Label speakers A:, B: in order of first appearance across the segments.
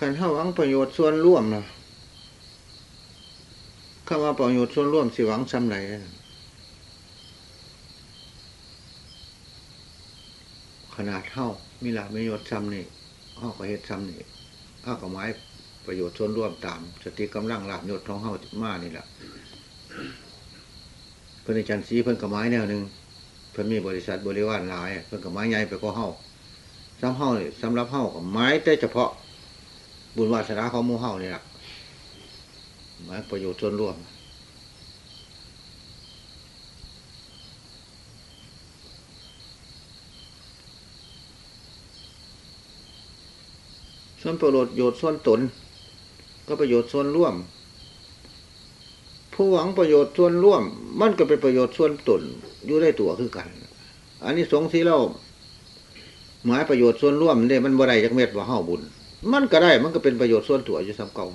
A: การเข้าหวังประโยชน์ส่วนร่วมนะคำว่าประโยชน์ส่วนร่วมสิหวังซ้ำไหนขนาดเท่ามีหลักประโยชน์ซ้ำนี่เท่ากับเหตุซ้ำนี่เท่ากับไม้ประโยชน์ส่วนร่วมตาม สติกำลังหลับยศท้องเท่ามานี่แหละเพื่อนอาจารย์ซีเพื่อนกับไม้แนวหนึ่งเพื่อนมีบริษัทบริวารหลาย เพื่อนกับไม้ใหญ่ไปก็เท่าซ้ำเท่านี่สำหรับเท่ากับไม้แต่เฉพาะ บุญวาสนาของมูเฮานี่แหละมาประโยชน์ส่วนรวม ส่วนประโยชน์ส่วนตน ก็ประโยชน์ส่วนร่วม ผู้หวังประโยชน์ส่วนร่วม มันก็เป็นประโยชน์ส่วนตนอยู่ได้ตัวคือกัน อันนี้สงที่เราหมายประโยชน์ส่วนร่วมเนี่ยมันบ่ได้จากเม็ดว่าเฮาบุญ มันก็ได้ มันก็เป็นประโยชน์ส่วนตัวอยู่ซ้ำเก่า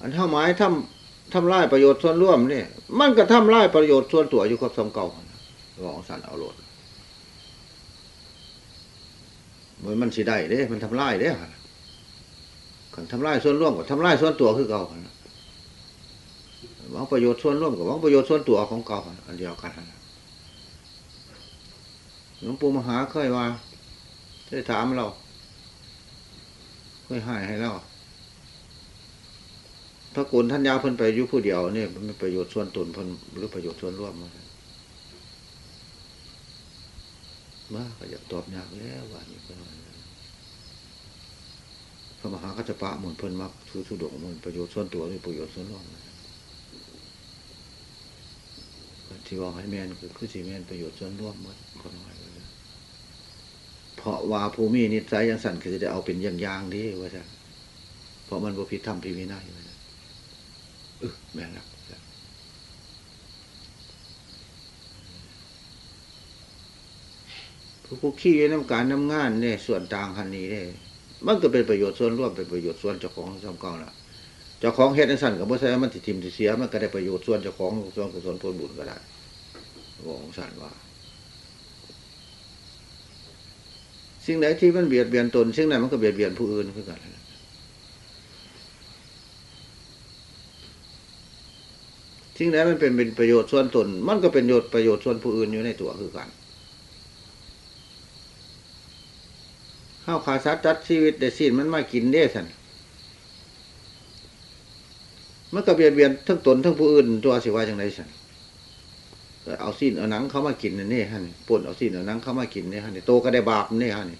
A: อันเท่าหมายทำทำลายประโยชน์ส่วนร่วมเนี่ยมันก็ทำลายประโยชน์ส่วนตัวอยู่กับซ้ำเก่าลองสันเอาโลดมือนมันสิได้เด้มันทำลายเด้ขันทำลายส่วนร่วมกับทำลายส่วนตัวคือเก่าหวังประโยชน์ส่วนร่วมกับหวังประโยชน์ส่วนตัวของเก่าอันเดียวกัน หลวงปู่มหาเคยว่าได้ถามเราเคยให้ให้เราพระกุลท่านยาวเพิ่นไปอยู่ผู้เดียวเนี่ยมันประโยชน์ส่วนตนเพิ่นหรือประโยชน์ส่วนร่วมมามาก็อยากตอบยากแล้วว่านี่ก็พระมหากัจจปะหมุนเพิ่นมักซื้อสุดงมันประโยชน์ส่วนตัวหรือประโยชน์ส่วนร่วมที่ว่าให้แมนคือคือสีแมนประโยชน์ส่วนร่วมหมดคนน้อย เพราะว่าภูมินิสัยยังสั่นคือจะเอาเป็นอย่างยางดีว่าจะเพราะมันบ่ผิดธรรมพิวินัยว่าจะเออแม่นแล้วผู้ขี้น้ำการน้ำงานเนี่ยส่วนต่างคันนี้เนี่ยมันก็เป็นประโยชน์ส่วนร่วมเป็นประโยชน์ส่วนเจ้าของสำคัญละเจ้าของเฮ็ดในสั่นกับบ่ใช่มันติทิมติเสีย มันก็ได้ประโยชน์ส่วนเจ้าของส่วนกุศลผลบุญก็ได้บอกสั่นว่า สิ่งไหนที่มันเบียดเบียนตน สิ่งนั้นมันก็เบียดเบียนผู้อื่นคือกันสิ่งไหนมันเป็นเป็นประโยชน์ส่วนตน มันก็เป็นประโยชน์ประโยชน์ส่วนผู้อื่นอยู่ในตัวคือกันข้าวขาสัตว์จัดชีวิตแต่สิ้นมันมากินได้สันมันก็เบียดเบียนทั้งตนทั้งผู้อื่นตัวสิว่าอย่างไรสัน เอาสิ้นเอาหนังเขามากินนี่ฮะนี่ปนเอาสิ้นเอาหนังเขามากินนี่ฮะนี่โตก็ได้บาปนี่ฮะนี่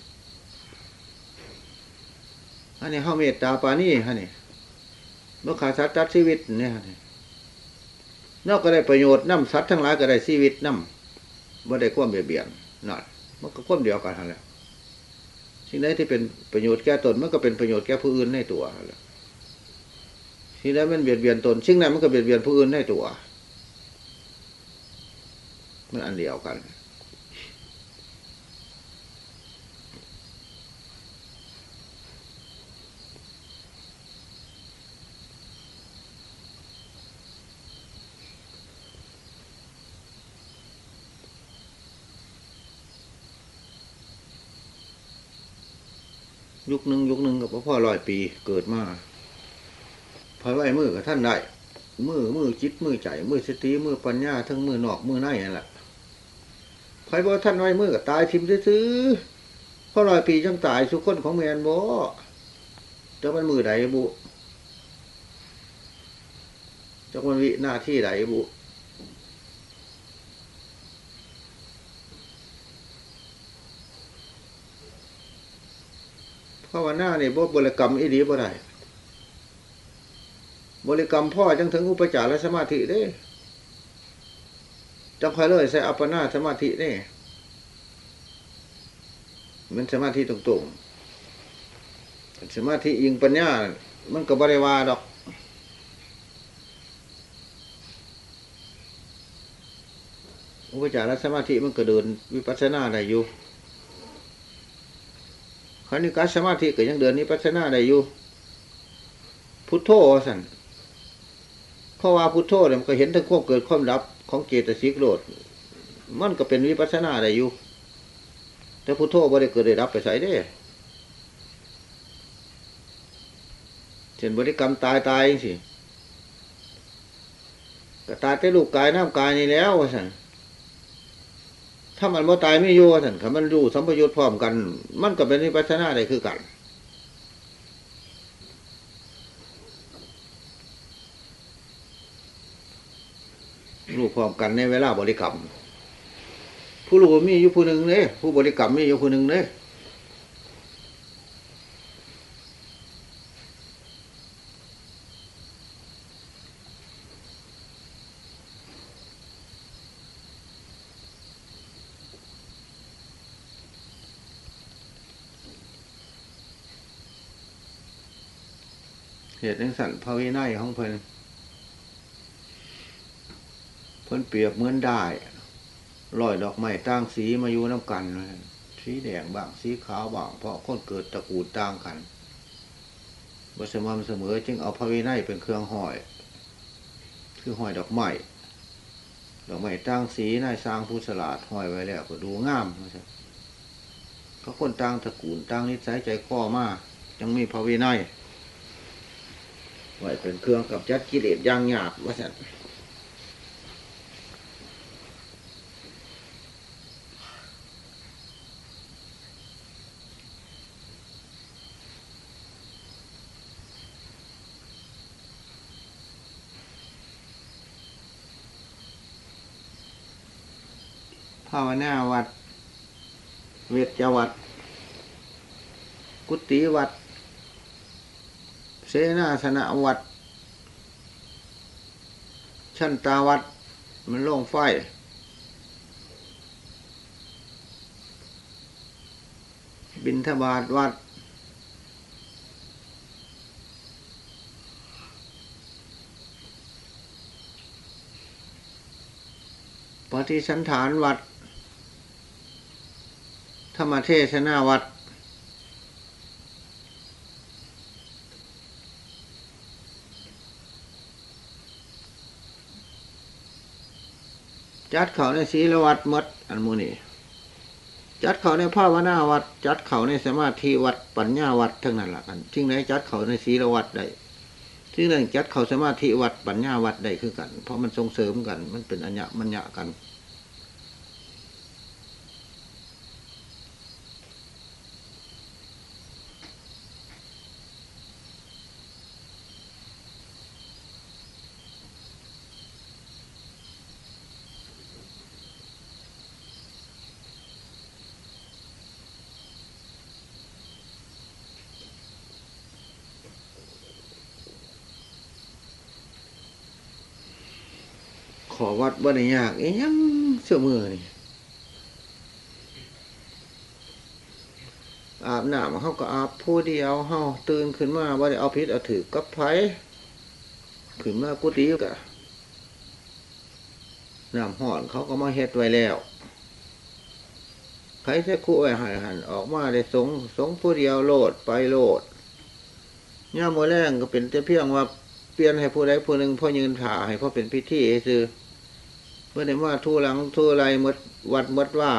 A: ฮะนี่ข้าเมตตาปานี่ฮะนี่เมื่อขาดสัตว์จัดชีวิตนี่ฮะนี่นอกก็ได้ประโยชน์น้ำสัตว์ทั้งหลายก็ได้ชีวิตน้ำว่ได้ควบเบียดเบียนนั่นมันก็ควบเดียวกันทั้งนั้นสิ่งใดที่เป็นประโยชน์แก่ตนมันก็เป็นประโยชน์แก่ผู้อื่นในตัวสิ่งใดมันเบียดเบียนตนสิ่งนั้นมันก็เบียดเบียนผู้อื่นในตัว มันอันเดียวกัน ยุคหนึ่งยุคหนึ่งกับพ่อร้อยปีเกิดมาพอไหวมือกับท่านได้มือมือจิตมือใจมือสติมือปัญญาทั้งมือนอกมือในนั่นแหละ พอยบอกท่านไหวมือกับตายทิมซื้อพ่อร้อยปีจังตายสุขคนของแมนบ่จะมันมือใดบุจะมันวิหน้าที่ใดบุภาวนาเนี่ยบ่บริกรรมอีดีบ่ได้บริกรรมพ่อจังถึงอุปจารสมาธิเด้ จังคอยเลยใส่อัปปนาสมาธิเด้มันสมาธิตรงๆสมาธิยิงปัญญา มันก็บริวาดอก อุปจารสมาธิมันก็เดินวิปัสสนาได้อยู่คณิกาสมาธิก็ยังเดินนี้ปัสนาได้อยู่ พุทโธสันเพราะว่าพุทโธเนี่ยมันก็เห็นทั้งควบเกิดความดับ ของเจตสิกโลดมันก็เป็นวิปัสนาได้อยู่ แต่พุทโธบ่ได้เกิดได้รับไปใส่เด้เช่นบริกรรมตายตายจังสิก็ตายแต่ลูกกายน้ำกายนี่แล้วว่าสันถ้ามันบ่ตายไม่อยู่ว่าสันถ้ามันอยู่สัมปยุทธ์พร้อมกัน มันก็เป็นวิปัสสนาได้คือกัน รู้พร้อมกันในเวลาบริกรรม ผู้รู้มีอยู่ผู้หนึ่งเนี่ยผู้บริกรรมมีอยู่ผู้หนึ่งเนี่ยเหตุนังสันพระวินัยของเพิ่น เพิ่นเปรียบเหมือนได้ลอยดอกไม้ต่างสีมาอยู่น้ำกัน สีแดงบางสีขาวบาง เพราะคนเกิดตระกูลต่างกันบสม่ำเสมอจึงเอาพระวินัยเป็นเครื่องห้อย คือห้อยดอกไม้ดอกไม้ต่างสีนายสร้างผู้ฉลาดห้อยไว้แล้วก็ดูงามนะจ๊ะเขาคนต่างตระกูลต่างนิสัยใจข้อมาจังมีพระวินัยไว้เป็นเครื่องกับจัดกิเลสย่างหยาบว่าสันภาวนาวัด เวทวัด กุฏิวัด เสนาสนะวัด ชั้นตาวัด มันโล่งไฟบินทบาทวัด ปฏิสันฐานวัด ธรรมเทศนาวัด จัดเขาในศีลวัดมดอันมูนี่จัดเขาในภาวนาวัด จัดเขาในสมาธิวัดปัญญาวัดทั้งนั้นละกันที่ไหนจัดเขาในศีลวัดได้ที่ไหนจัดเขาสมาธิวัดปัญญาวัดได้คือกัน เพราะมันส่งเสริมกัน มันเป็นอัญญมัญญะกัน บ่ได้ยากเอ้ยังเสื่อมือนี่อาบน้ำเขาก็อาบผู้เดียวเฮาตื่นขึ้นมาว่าได้เอาพิษเอาถือกับไผขึ้นมากุฏิกะน้ำห่อนเขาก็มาเฮ็ดไว้แล้วใครจะคู่ไว้หายหันออกมาได้สงสงผู้เดียวโลดไปโลดย่าโมแรงก็เป็นแต่เพียงว่าเปลี่ยนให้ผู้ใดผู้หนึ่งพ่อยืนถ่าให้พ่อเป็นพิธีซื้อ เมื่อได้ว่าทูหลังทูไรมดวัดมดว่า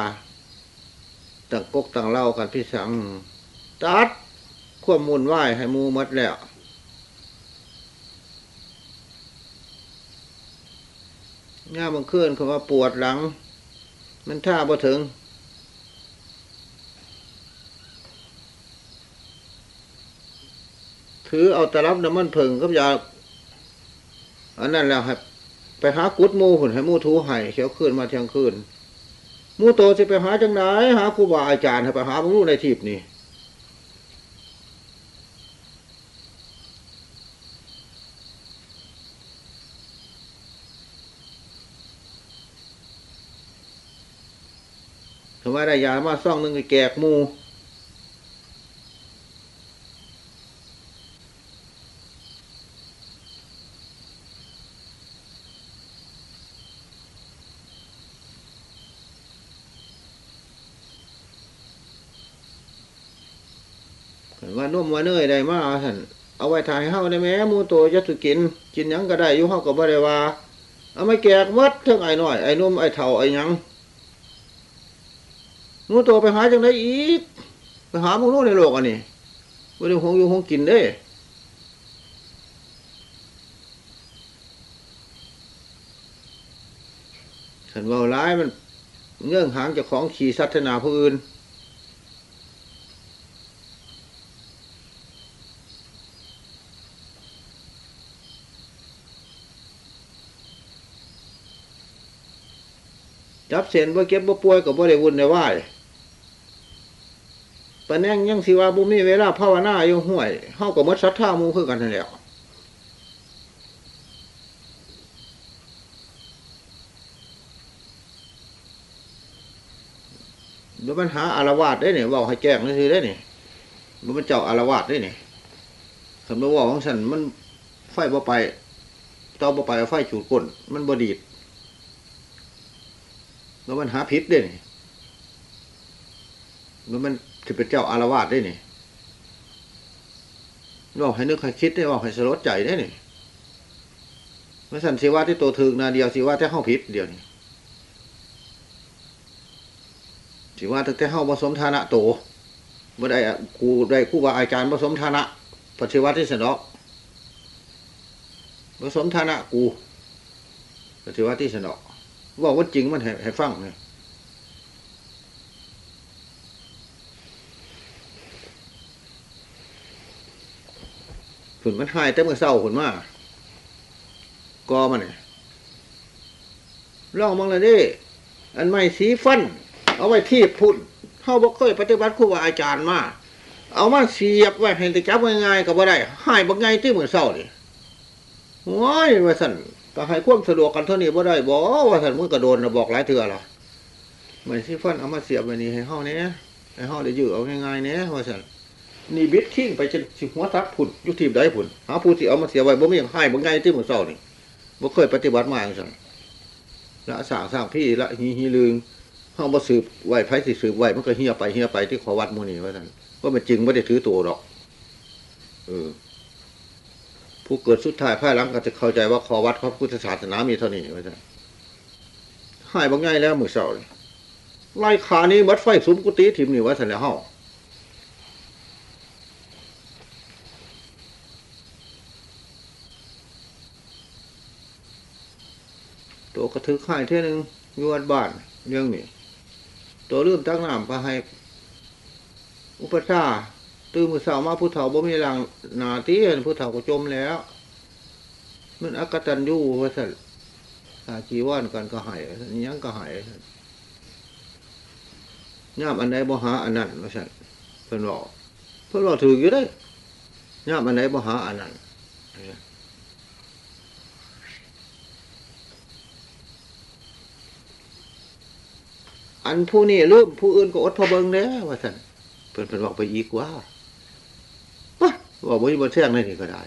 A: ต่างกกต่างเล่ากันพี่สังตัดควบมุนไหวให้มูมดแล้วง่าบางคืนเขาว่าปวดหลัง มันท่าบ่ถึงถือเอาตะลับน้ำมันผึ่งกับยาอันนั้นแล้วครับ ไปหากุดมูหุ่นให้มูทูให้เขียวคืนมาเที่ยงคืนมูโตจะไปหาจังไหนหาครูบาอาจารย์ไปหาบรู้ในทีบนี่ถือว่าได้ยามาซ่องหนึ่งก็แกกมู ว่านุ่มาเนยได้มาท่านเอาไว้ถ่ายเฮาได้ไหมหมูโตจะสุกิน กินยังก็ได้อยู่เฮาก็บ่ได้ว่า เอาไม่แกกมัดเทั้งไอ้น้อยไอ้นุ่มไอ้เฒ่าไอ้ยังมูตัวไปหาจังไดอีกไปหาหมูนู้นในโลกอันนี้ไม่ได้หงอยู่หงกินเด้ฉันเว่าร้ายมันเงื่องหางจากของขี่สัตนาผู้อื่น จับเส้นบ่เก็บบ่ป่วยกับบ่ได้วุ่นได้วายปะแนงยังสิว่าบ่มีเวลาภาวนาอยู่ห่วยเฮาก็หมดศรัทธามูคือกันนั่นแหล้วดี๋ยวมันหาอารวาสได้เนี่ยว้าให้แจ้งซื่อได้เนี่ยบ่มันเจ้าอารวาสได้เนี่ยคันบ่เว้าของฉันมันไฟบ่ไปต่อบ่ไปไฟจูดก้นมันบ่ดีด แล้วมันหาพิษด้วยนี่แล้วมันจะเป็นเจ้าอารวาสได้นี่บอกให้นึกให้คิดได้บอกให้สลดใจได้นี่เมื่อสันสิว่าที่ตัวถึงนาเดียวสิว่าที่เข้าพิษเดียวนี่สิว่าแต่เข้าผสมฐานะโตเมื่อได้อะครูได้ครูบาอาจารย์ผสมฐานะปฏิวัติที่สนอกผสมฐานะกูปฏิวัติที่สนอก ว่าว่าจริงมันให้ให้ฟังไงผุนมันหายแต่เมื่อเศร้าผุนมากกอมันเนี่ยลองมองเลยดิอันไม่สีฟัน เอาไว้ที่พุ่นเขาบอกเคยปฏิบัติครูบาอาจารย์มาเอามาเสียบไว้ให้ตะจับง่ายๆก็บ่ได้หายบักไงที่เหมื่อเศร้านี่ว้ยว่าสั่น ก็ให้ความสะดวกกันเท่านี้บ่ได้บ่ว่าท่านมือกระโดนนะบอกหลายเถื่อหรอเหมือนที่ฟันเอามาเสียบไว้นี่ให้เฮาเนี้ให้เฮาได้ยื้อเอาง่ายๆเนี้ยว่าซั่นนี่บิดทิ้งไปจนสิหัวทักผุนยู่ทีมใดผุนหาผู้ที่เอามาเสียบไว้บ่มีหยังให้บ่ไงที่มือเช้านี่บ่เคยปฏิบัติมาจังซั่นละสร้างสร้างพี่ละหีหีลืงเฮาบ่สืบไวไผสิสืบไวมันก็เหียไปเหียไปที่ขอวัดมู่นี้ว่าซั่นว่ามันจริงบ่ได้ถือตัวดอกเออ ผู้เกิดสุดท้ายภายหลังก็จะเข้าใจว่าขอวัดพระพุทธศาสนามีเท่านี้ไว้ท่หายบางไงแล้วมือเสาร์ไล่ขานี้วัดไฟสุมกุฏิถิ่มนี่ว้ท่านแล้วเฮาตัวกระทึกข่ายเท่หนึงยวัดบ้านเรื่องนี้ตัวเริ่มตั้งน้ำไปให้ อุปชา ตื่นมือสาวมาผู้เฒ่าบ่มีแรงหนาที่ผู้เฒ่าก็จมแล้ว มันอักตันยูว่าสั่นสาจีว่านกันก็หายยังก็หายย่ามอันใดบ่หาอันนั้นว่าสั่นเพิ่นบอกเพิ่นบอกถืออยู่ได้ย่ามอันใดบ่หาอันนั้นอันผู้นี้ลืมผู้อื่นก็อดทอเบิงแล้วว่าสันเพิ่นเพิ่นบอกไปอีกว่า ว่าบอกว่าบนเสียงนี่ก็ได้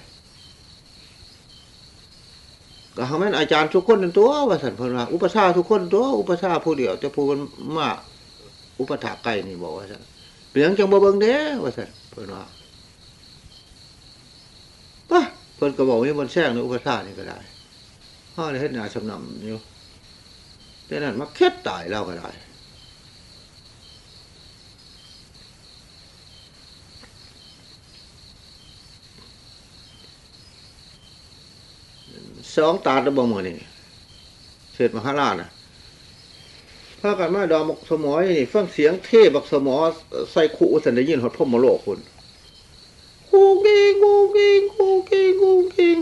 A: ก็ทำให้อาจารย์ทุกคนตัวว่าสันพนว่าอุปชาทุกคนตัวอุปชาผู้เดียวแต่ผู้มันมาอุปถาไก่นี่บอกว่าสันเปลี่ยนจังบ่เบิ่งเด้ว่าสันพนว่าป่ะเพิ่นก็บอกว่าบนแซงในอุปชานี่ก็ได้ห้าในเฮ็ดนาชำนำอยู่แต่นั้นมาเค็ดตายแล้วก็ได้ สองตาตะบงมือนี่เสร็จมหาราชนะพากันมาดอมกสมอยนี่ฟังเสียงเทบักสมอใส่ขู่สันได้ยินหดพ่อมโลกคุณกูกิงกูกิงกูกิงกูกิง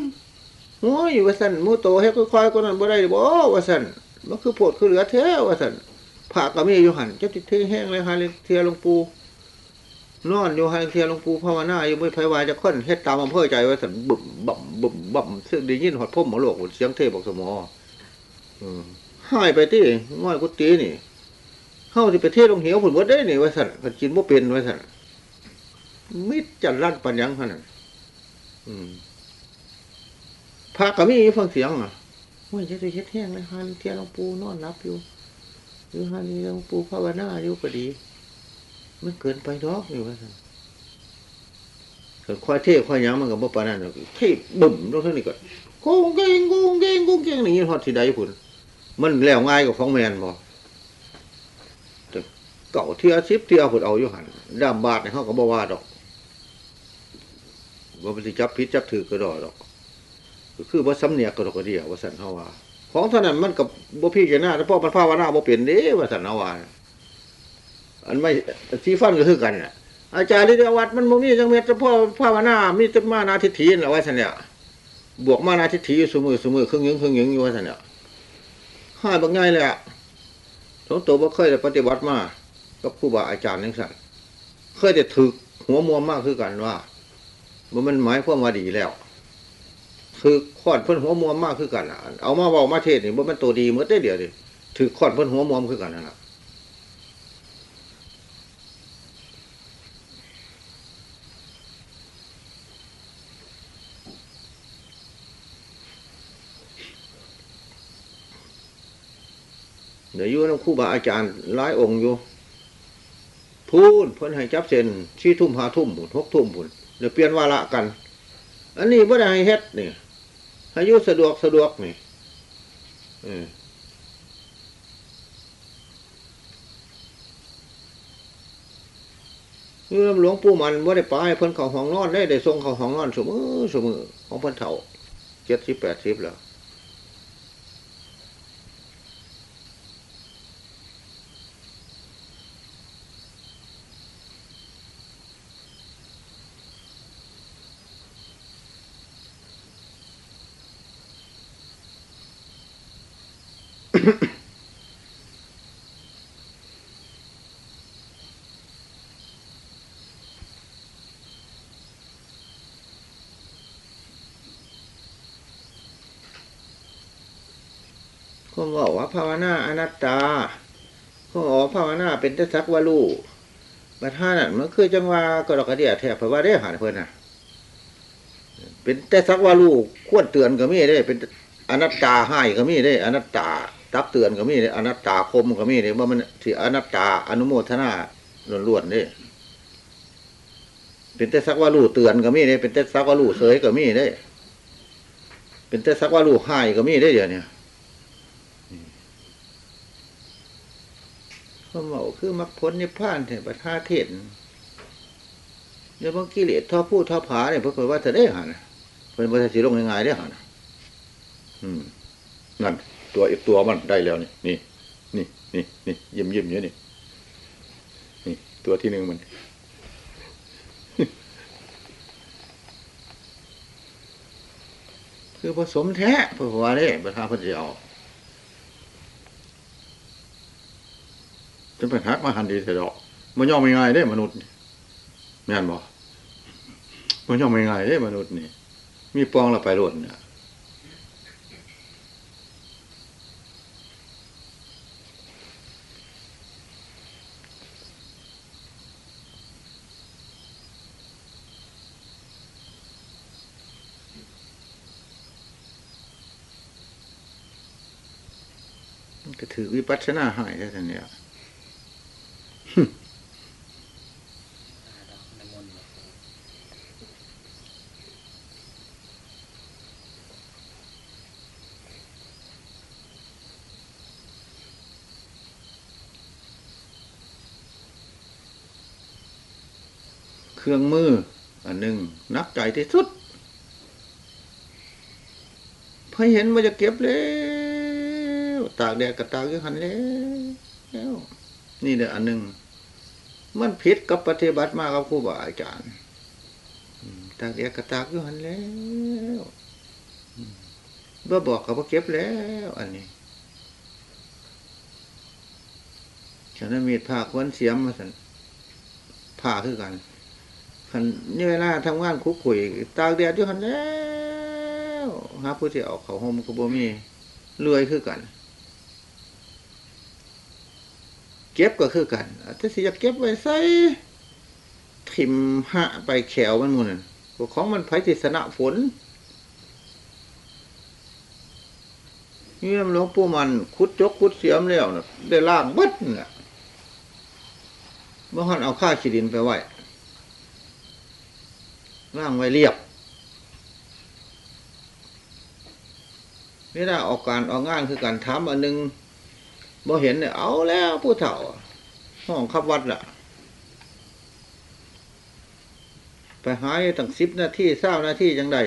A: โอ้ยว่าสันมูโตให้ค่อยๆก็นั่นบ่ได้บ่ว่าสันมันคือโพดคือเหลือเท้ว่าสันผ่าก็มีอยู่หันเจ้าติดเทแห้งเลยฮะเลยเทียลงปู นอนอยู่ให้เทียหลวงปู่ภาวนาอยู่ไม่ไผวายจะค้นเฮ็ดตามอำเภอใจว่าสันบุ่มบ่มบุ่มบ่มซึ่งได้ยินหดพ่อมโลกเสียงเทบอกสมอหายไปที่ง่อยกุฏินี่เฮาสิไปเทศลงเหวผลบ่ได้นี่ว่าสันเพิ่นกินบ่เป็นว่าสันมิดจันลั่นปัญญังขนาดอืมพระก็มีฟังเสียงอะว่าจะไปเฮ็ดแห้งเลยฮะเทียหลวงปู่นอนรับอยู่หรือฮานี่หลวงปู่ภาวนาอยู่ก็ดี มันเกินไปดอกอยู่ว่าสันเกิดควายเทควายยังมันก็บ่ปานนั้นหรอกเทบึ้มตรงนี้ก็โกงเก่งโกงเก่งโกงเก่งนี่ฮอดสิใดพุ่นมันแล้วง่ายกว่าของแมนบ่เก่าเที่ยสิบเที่ยผดเอาอยู่หันดามบาทในเขาก็บ่ว่าดอกว่ามันสิจับพิษจับถือกระดอดอกคือว่าสำเนียกกระดอกกระเดียวว่าสันเขาว่า ของเท่านั้นมันกับบ่พี่เจานาแต่พ่อมันภาวนาบ่เปลี่ยนเด้ว่าสันเขาว่า อันไม่ที่ฟันก็คือกันน่ะ อาจารย์ลิเดวัดมันบ่มีจังเม็ดแต่พ่อภาวนามีแต่มานาทิฏฐินั่นแหละว่าสันเนี่ยบวกมานาทิฏฐิอยู่สมือสมือครึ่งยึงครึ่งยึงอยู่ว่าสันเนี่ยห้าบางไงเลยอะสองตัวบ่เคยได้ปฏิบัติมากับครูบาอาจารย์นึงสั่นเคยแต่ถึกหัวมัวมากคือกันว่าบ่มันหมายความว่าดีแล้วถึกขอดเพิ่นหัวมัวมากคือกันน่ะเอามาเว้ามาเทศนี่บ่มันตัวดีเมื่อได้เดียวดิถึกขอดเพิ่นหัวมัวคือกันนั่นน่ะ ดี๋ยวยู่น้ำคู่บาอาจารย์หลายองค์อยู่พูนเพิ่นให้จับเซนชี้ทุ่มหาทุ่มบุญหกทุ่มบุญเดี๋ยวเปลี่ยนวาระกัน อันนี้บ่ได้ให้เฮ็ดนี่ให้ยุสะดวกสะดวกนี่นี่หลวงปู่มันว่าได้ไปเพิ่นเขาห้องนอนได้ได้ส่งเขาห้องนอนสมือสมือของเพิ่นเถ่าเจ็ดสิบแปดสิบแล้ว เขาบอกว่าภาวนาอนัตตาเขาบอกว่าภาวนาเป็นแต่สักว่ารู้บัดท่านั่นมันคือจังว่ากรกฎเดียแทบเพราะว่าได้หันเพิ่อนน่ะเป็นแต่สักว่ารู้ควรเตือนก็มีได้ เป็นอนัตตาให้ก็มีได้ อนัตตา ตักเตือนก็มีได้อนัตตาคมก็มีได้ว่ามันที่อนัตตาอนุโมทนาล้วนๆได้เป็นแต่สักว่ารู้เตือนก็มีได้เป็นแต่สักว่ารู้เสยก็มีได้ เป็นแต่สักว่ารู้ให้ก็มีได้เดี๋ยวนี้เขาบอกคือมรรคผลนิพพานเถอะประทาเทศน์เดี๋ยวบางกิเลสท่อพูดท่อผาเนี่ยเพื่อว่าจะได้หันเพื่อนว่าจะสิลงยังไงได้หันอืมนั่น ตัวอีกตัวมันได้แล้วนี่นี่นี่นี่นี่ยิ้มยิ้มเนี้ยนี่นี่ ตัวที่หนึ่งมัน คือผสมแท้เพื่อว่าได้ประทาพระเจ้าจะเป็นฮักมาหันดีเสียดอกมันย่อมไม่ง่ายได้มนุษย์แม่นบ่มันย่อมไม่ง่ายได้มนุษย์นี่ มีปองเราไปหล่นเนี่ย วิปัสสนาใหายแค่นี้น
B: น้ำมนต์
A: เครื่องมือ อันหนึ่งนักใจที่สุดพอเห็นว่าจะเก็บแล้ว ตากแดดกับตากอยังหันแล้วนี่เด้ออันหนึ่งมันผิดกับปฏิบัติมากครับครูบาอาจารย์ตากแดดกับตากอยังหันแล้วอืมบ่อบอกกับว่าเก็บแล้ว อันนี้ฉันนั้นมีผ้าควนเสียมมาสันผ้าคือกันคันนี่เวลาทำงานคุกคุยตากแดดอยู่หันแล้วหาผู้ที่เอาเขาห่มก็บ่มีเลื่อยคือกัน เก็บก็คือกันแต่สิอยากเก็บไว้ใส่ทิมหะไปแขวมันมูนั่นของมันไผติสนะฝนนี่หลวงปู่มันคุดจกคุดเสียมแล้วนะได้ล่างเบัดน่ะเมื่อหันเอาข้าขีดินไปไว้ร่างไว้เรียบไม่ได้ออกการออกงานคือการทำอันหนึ่ง บ่เห็นเนี่ยเอาแล้วผู้เฒ่า ห้องขับวัดล่ะ ไปหายตั้งสิบนาทีเศร้านาทีจังได้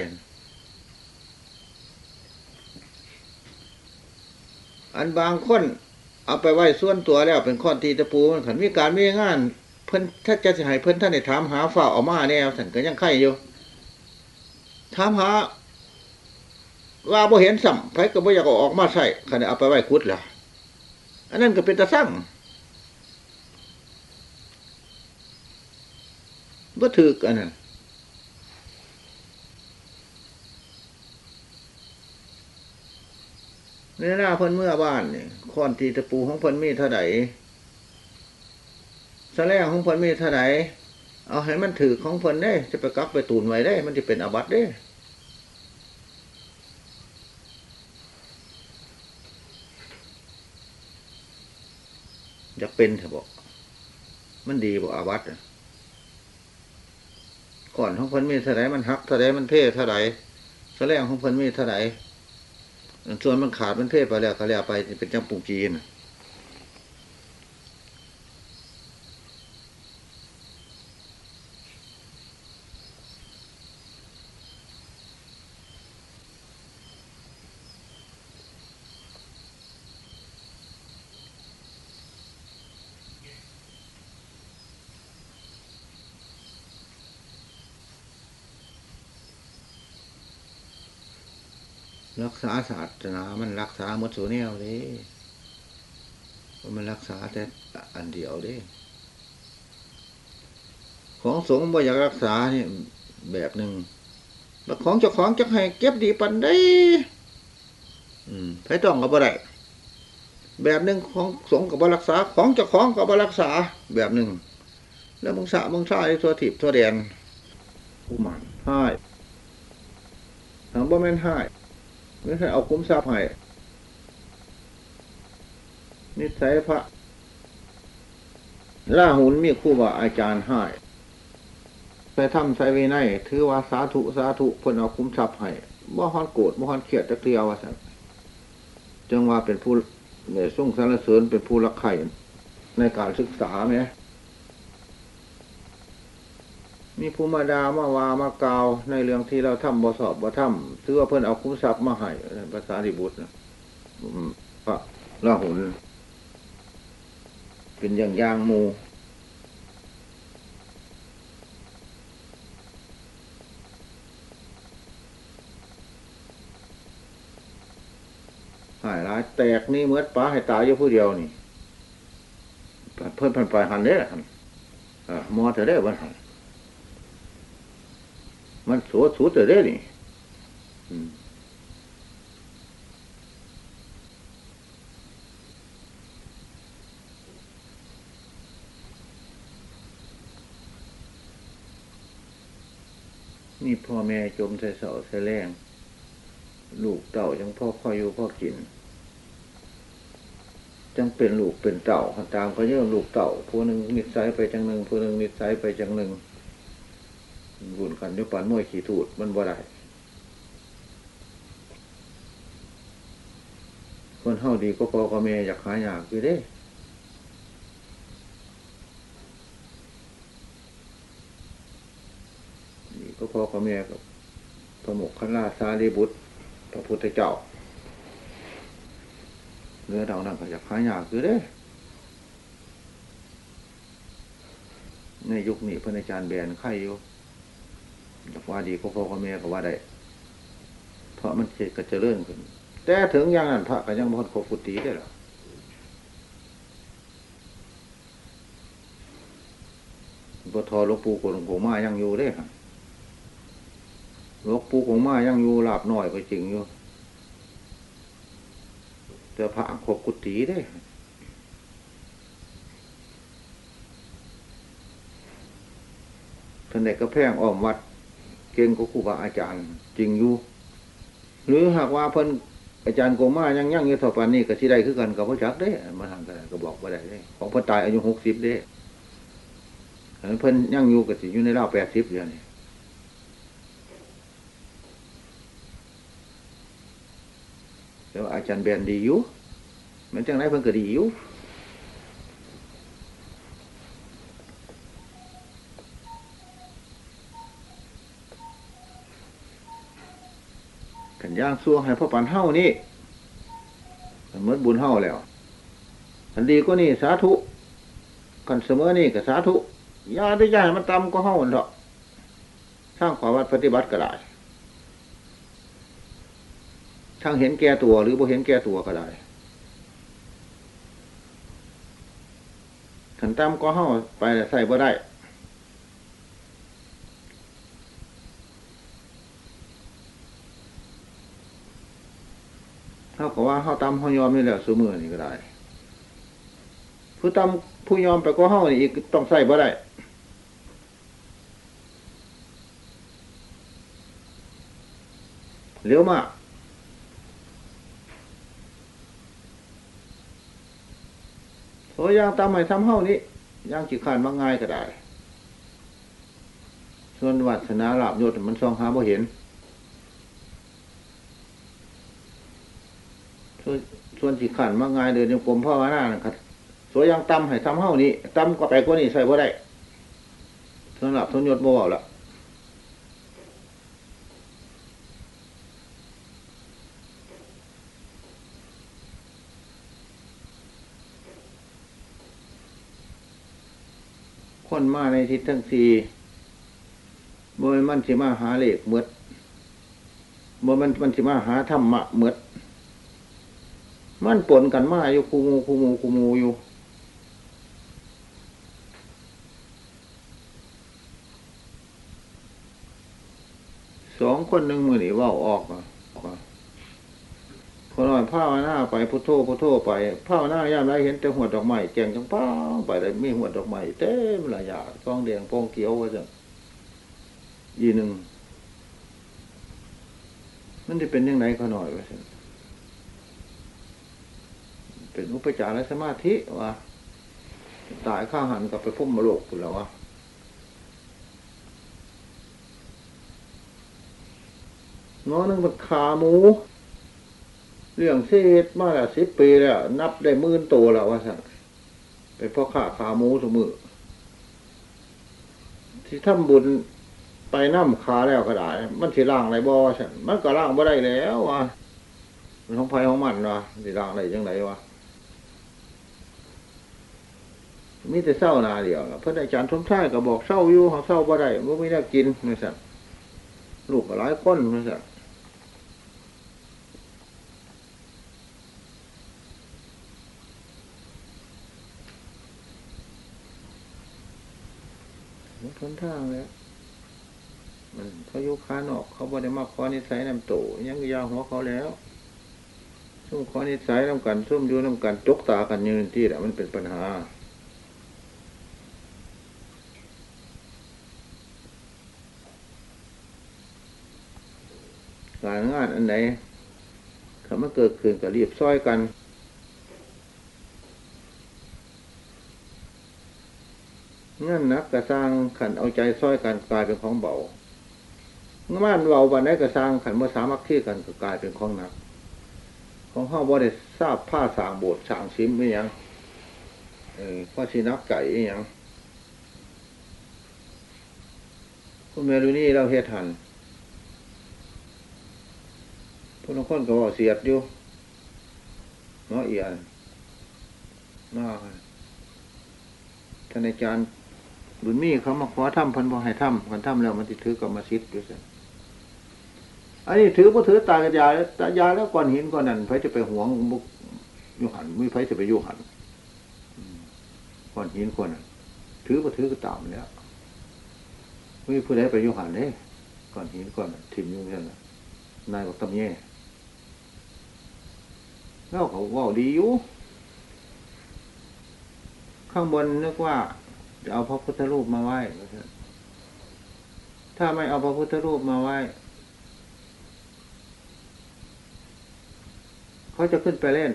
A: อันบางคนเอาไปไหว้ส่วนตัวแล้วเป็นข้อนตีตะปูมันขันมีการมีงาน เพิ่นถ้าจะสิให้เพิ่นท่านได้ถามหาฝ่าออกมาแน่สันก็ยังไข่อยู่ถามหา ว่าบ่เห็นสัมไผก็บ่อยากออกมาใส่ขณะเอาไปไหว้กุดล่ะ อันนั้นก็เป็นตะสั่งบ่ถืออันนั้นในหน้าเพิ่นเมื่อบ้านนี่คอนตีตะปูของเพิ่นมีเท่าไหร่สแลงของเพิ่นมีเท่าไหร่เอาให้มันถือของเพิ่นได้ จะไปกักไปตูนไว้ได้ มันจะเป็นอาบัติได้ จะเป็นเถอะบอก มันดีบอกอาวัตก่อนของเพิ่นมีเท่าไรมันหักเท่าไรมันเพ่เท่าไรแสดงของเพิ่นมีเท่าไรส่วนมันขาดมันเพ่ไปแล้วก็แล้วไปเป็นจังปูจีน กษาศาสนา มันรักษาหมดสูแนวเลยมันรักษาแต่อันเดียวเด้ ของสงฆ์บ่อยากรักษาเนี่ยแบบหนึ่งแล้วของเจ้าของจะให้เก็บดีปันได้ อืมไผต้องกับบ่ได้แบบหนึ่งของสงฆ์กับบ่รักษา ของเจ้าของกับบ่รักษา แบบหนึ่ง แล้วมึงสะมึงซ่าทั่วทิพย์ทั่วแดนผู้มันให้ทางบ่แม่นให้ ไม่ใช่เอาคุ้มทรัพย์ให้นิสัยพระล่าหุนมีคู่ว่าอาจารย์ให้ไปทำใส่เวไนถือว่าสาธุสาธุเพิ่นเอาคุ้มทรัพย์ให้บ่ฮอนโกรธบ่ฮอนเขียดตะเกียวว่าสันจังว่าเป็นผู้เนี่ยส่งสรรเสริญเป็นผู้รักใคร่ในการศึกษาไหม มีผู้มาดามาวามากาวในเรื่องที่เราทำบ่สอบบ่ทำถือว่าเพิ่นเอาคุ้มทรัพย์มาให้ภาษาดิบุตรนะพระราหุลเป็นอย่างยางมูหายร้ายแตกนี่เมื่อป้าให้ตายอยู่ผู้เดียวนี่ เพิ่นพันไปหันเด้อมอเธอได้บันหัน มันสวดสุดเลยนี่นี่พ่อแม่จมใส่เสาใส่แรงลูกเต่าจังพ่อพ่ออยู่พ่อกิน จังเป็นลูกเป็นเต่าตามก็เยอะลูกเต่าผู้หนึ่งนิสัยไปจังหนึ่งผู้หนึ่งนิสัยไปจังหนึ่ง บุญกันยุปานมวยขี่ถูดมันบ่ได้คนเฮาดีก็พอก็เมอยากหาอยากคือเด้ก็พอก็เมกับพระมกขันลาสารีบุตร พระพุทธเจ้าเนื้อดาวนั่งก็อยากหาอยากคือเด้ในยุคนี้พระอาจารย์แบนไข่อยู่ ว่าดีก็พ่อก็แม่ก็ว่าได้ เพราะมันเกิดกระเจริญขึ้น แต่ถึงอย่างนั้นพระก็ยังบ่ครบกุฏิได้หรอพอทอหลวงปู่กหลวงปู่มายังอยู่ได้ครับหลวงปู่ของมายังอยู่หลับหน่อยก็จริงอยู่แต่พระครบกุฏิได้ ท่านเด็กก็แพงอ้อมวัด เก่งก็ครูบาอาจารย์ จริงอยู่ หรือหากว่าเพิ่นอาจารย์โกมายังยั่งยี่ถอปานนี่ก็ที่ได้คือกันกับพระจักเด้มาทางกันก็บอกว่าได้ ของเพิ่นตายอายุหกสิบเด้เพิ่นยั่งอยู่ก็สิอยู่ในราวแปดสิบเดือนนี่แต่ว่าอาจารย์แบนดีอยู่มันจังไรเพิ่นก็ดีอยู่ ขันย่างซัวให้พ่อปันเฮ้านี่เหมือนบุญเฮ้าแล้วขันดีก็นี่สาธุขันเสมอนี่กับสาธุยาได้ยาให้มันตำก็เฮ้าเถอะสร้างความวัดปฏิบัติก็ได้ทั้งเห็นแก่ตัวหรือบ่เห็นแก่ตัวก็ได้ขันตำก็เฮ้าไปใส่บ่ได้ เท่ากับว่าเฮาตำเฮายอมนี่แหละสมือนี่ก็ได้ ผู้ตำผู้ยอมไปก็เฮานี่อีกต้องใส่บ่ได้เร็วมากโอ้ยางตำให้ทำเฮานี้ย่างจีขานมาง่ายก็ได้ ส่วนวัฒนาลาบยศมันซองหาบ่เห็น ส่วนสิขันมากง่ายเดินยังกลมพ่อวานานะครับสวยยังตำให้ทำเฮ้านี้ตำก็ไปกว่านี้ใส่บ่ได้สำหรับทนยศบ่เอาละคนมาในทิศทั้งสี่บ่มันสิมาหาเลขเมดบ่มันมันสิมาหาธรรมะเมืด มันปนกันมาอยู่คูมูคูมูคูมูอยู่ สองคนหนึ่งมือหนีว่าออกอะพอหน่อยผ้าหน้าไปพุทโธพุทโธไปผ้าหน้าย่ามไรเห็นแต่หัวดอกไม้แกงจังป้าไปเลยมีหัวดอกไม้เต็มหลายอย่างฟองแดงฟองเขียวว่าจะยีหนึ่งมันจะเป็นยังไงขหน่อยว่าจะ เป็นอุปจารสมาธิวะตายข้าหันกับไปพุ่มมโลกคุณแล้ววะน้อนึงมันขาหมู เรื่องเศษมาแล้วสิบปีแล้ว นับได้มื่นตัวแล้ววะสั่งเป็นพ่อข้าขาหมูสมือที่ทำบุญไปน้ำขาแล้วก็ได้ มันสิล่างไรบ่สั่นมันก็ล่างบ่ได้แล้ววะมันของไฟของมันวะสิล่างไรจังไรวะ มีแต่เศร้านาเดียวเพื่อนอาจารย์สมชายก็บอกเศร้าอยู่เขาเศร้าบ่ได้ว่าไม่ได้กินนี่สัลูกก็หลายคนนี่สัมันทนทางแล้วมันเขายุค้านอกเขาบ่ได้มาขอนิสัยนำโตยังยาวหัวเขาแล้วซุ่มขอนิสัยนำกันซุ่มอยู่นำกันจกตากันยืนที่แหละมันเป็นปัญหา การงานอันไหนถ้ามันเกิดขึ้นก็รีบซ้อยกัน เงั้นนักกระสร้างขันเอาใจซ้อยกันกลายเป็นของเบาเมื่อมันเบาวันไหนกระสร้างขันเมื่อสามัคคีกันก็กลายเป็นของหนัก ของห้าบ่ได้ทราบผ้าสางโบสถ์สางชิมไม่ยังเออพ่อชีนักไก่ยังคุณเมรุนี่เราเฮ็ดหัน พวกนักคนก็ว่าเสียดอยู่เนาะเอียนมากท่านอาจารย์บุญมีเขามาขอถ้ำพันบ่ให้ถ้ำกันถ้ำแล้วมันติดถือกับมาซิดอยู่สิอันนี้ถือบ่ถือตากระยาตายาแล้วก่อนหินก่อนนั่นไผจะไปหวงบุกยุหันไม่ไผจะไปยุหันก่อนหินก่อนนั่นถือบ่ถือก็ตามแล้วไม่ผู้ใดไปยุหันเด้ก่อนหินก่อนทิมยุ่งนั่นนายบอกตำแย่ เขาว่าดีอยู่ ข้างบนนึกว่าจะเอาพระพุทธรูปมาไหว้ถ้าไม่เอาพระพุทธรูปมาไหว้ เขาจะขึ้นไปเล่น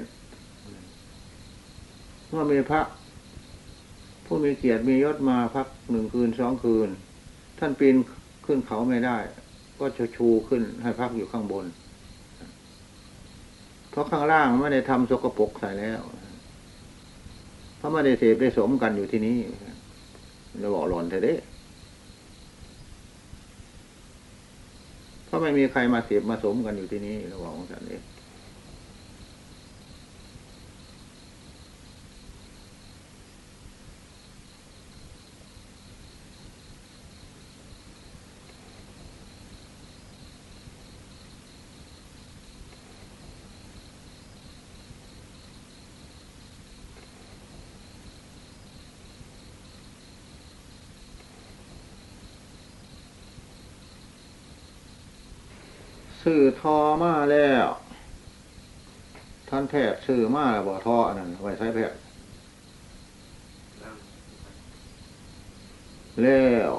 A: เมื่อมีพระผู้มีเกียรติมียศมาพักหนึ่งคืนสองคืน ท่านปีนขึ้นเขาไม่ได้ ก็จะชูขึ้นให้พักอยู่ข้างบน เพราะข้างล่างไม่ได้ทำสกปรกใส่แล้วเพราะไม่ได้เสพได้สมกันอยู่ที่นี้เราบอกหลอนเถอะเด้พราะไม่มีใครมาเสพมาสมกันอยู่ที่นี้เราบอกของฉันเอง ซื้อทอมาแล้ว ท่านแพทย์ซื้อมาแล้วบ่ทออันนั้นไว้ใช้แพทย์แล้ว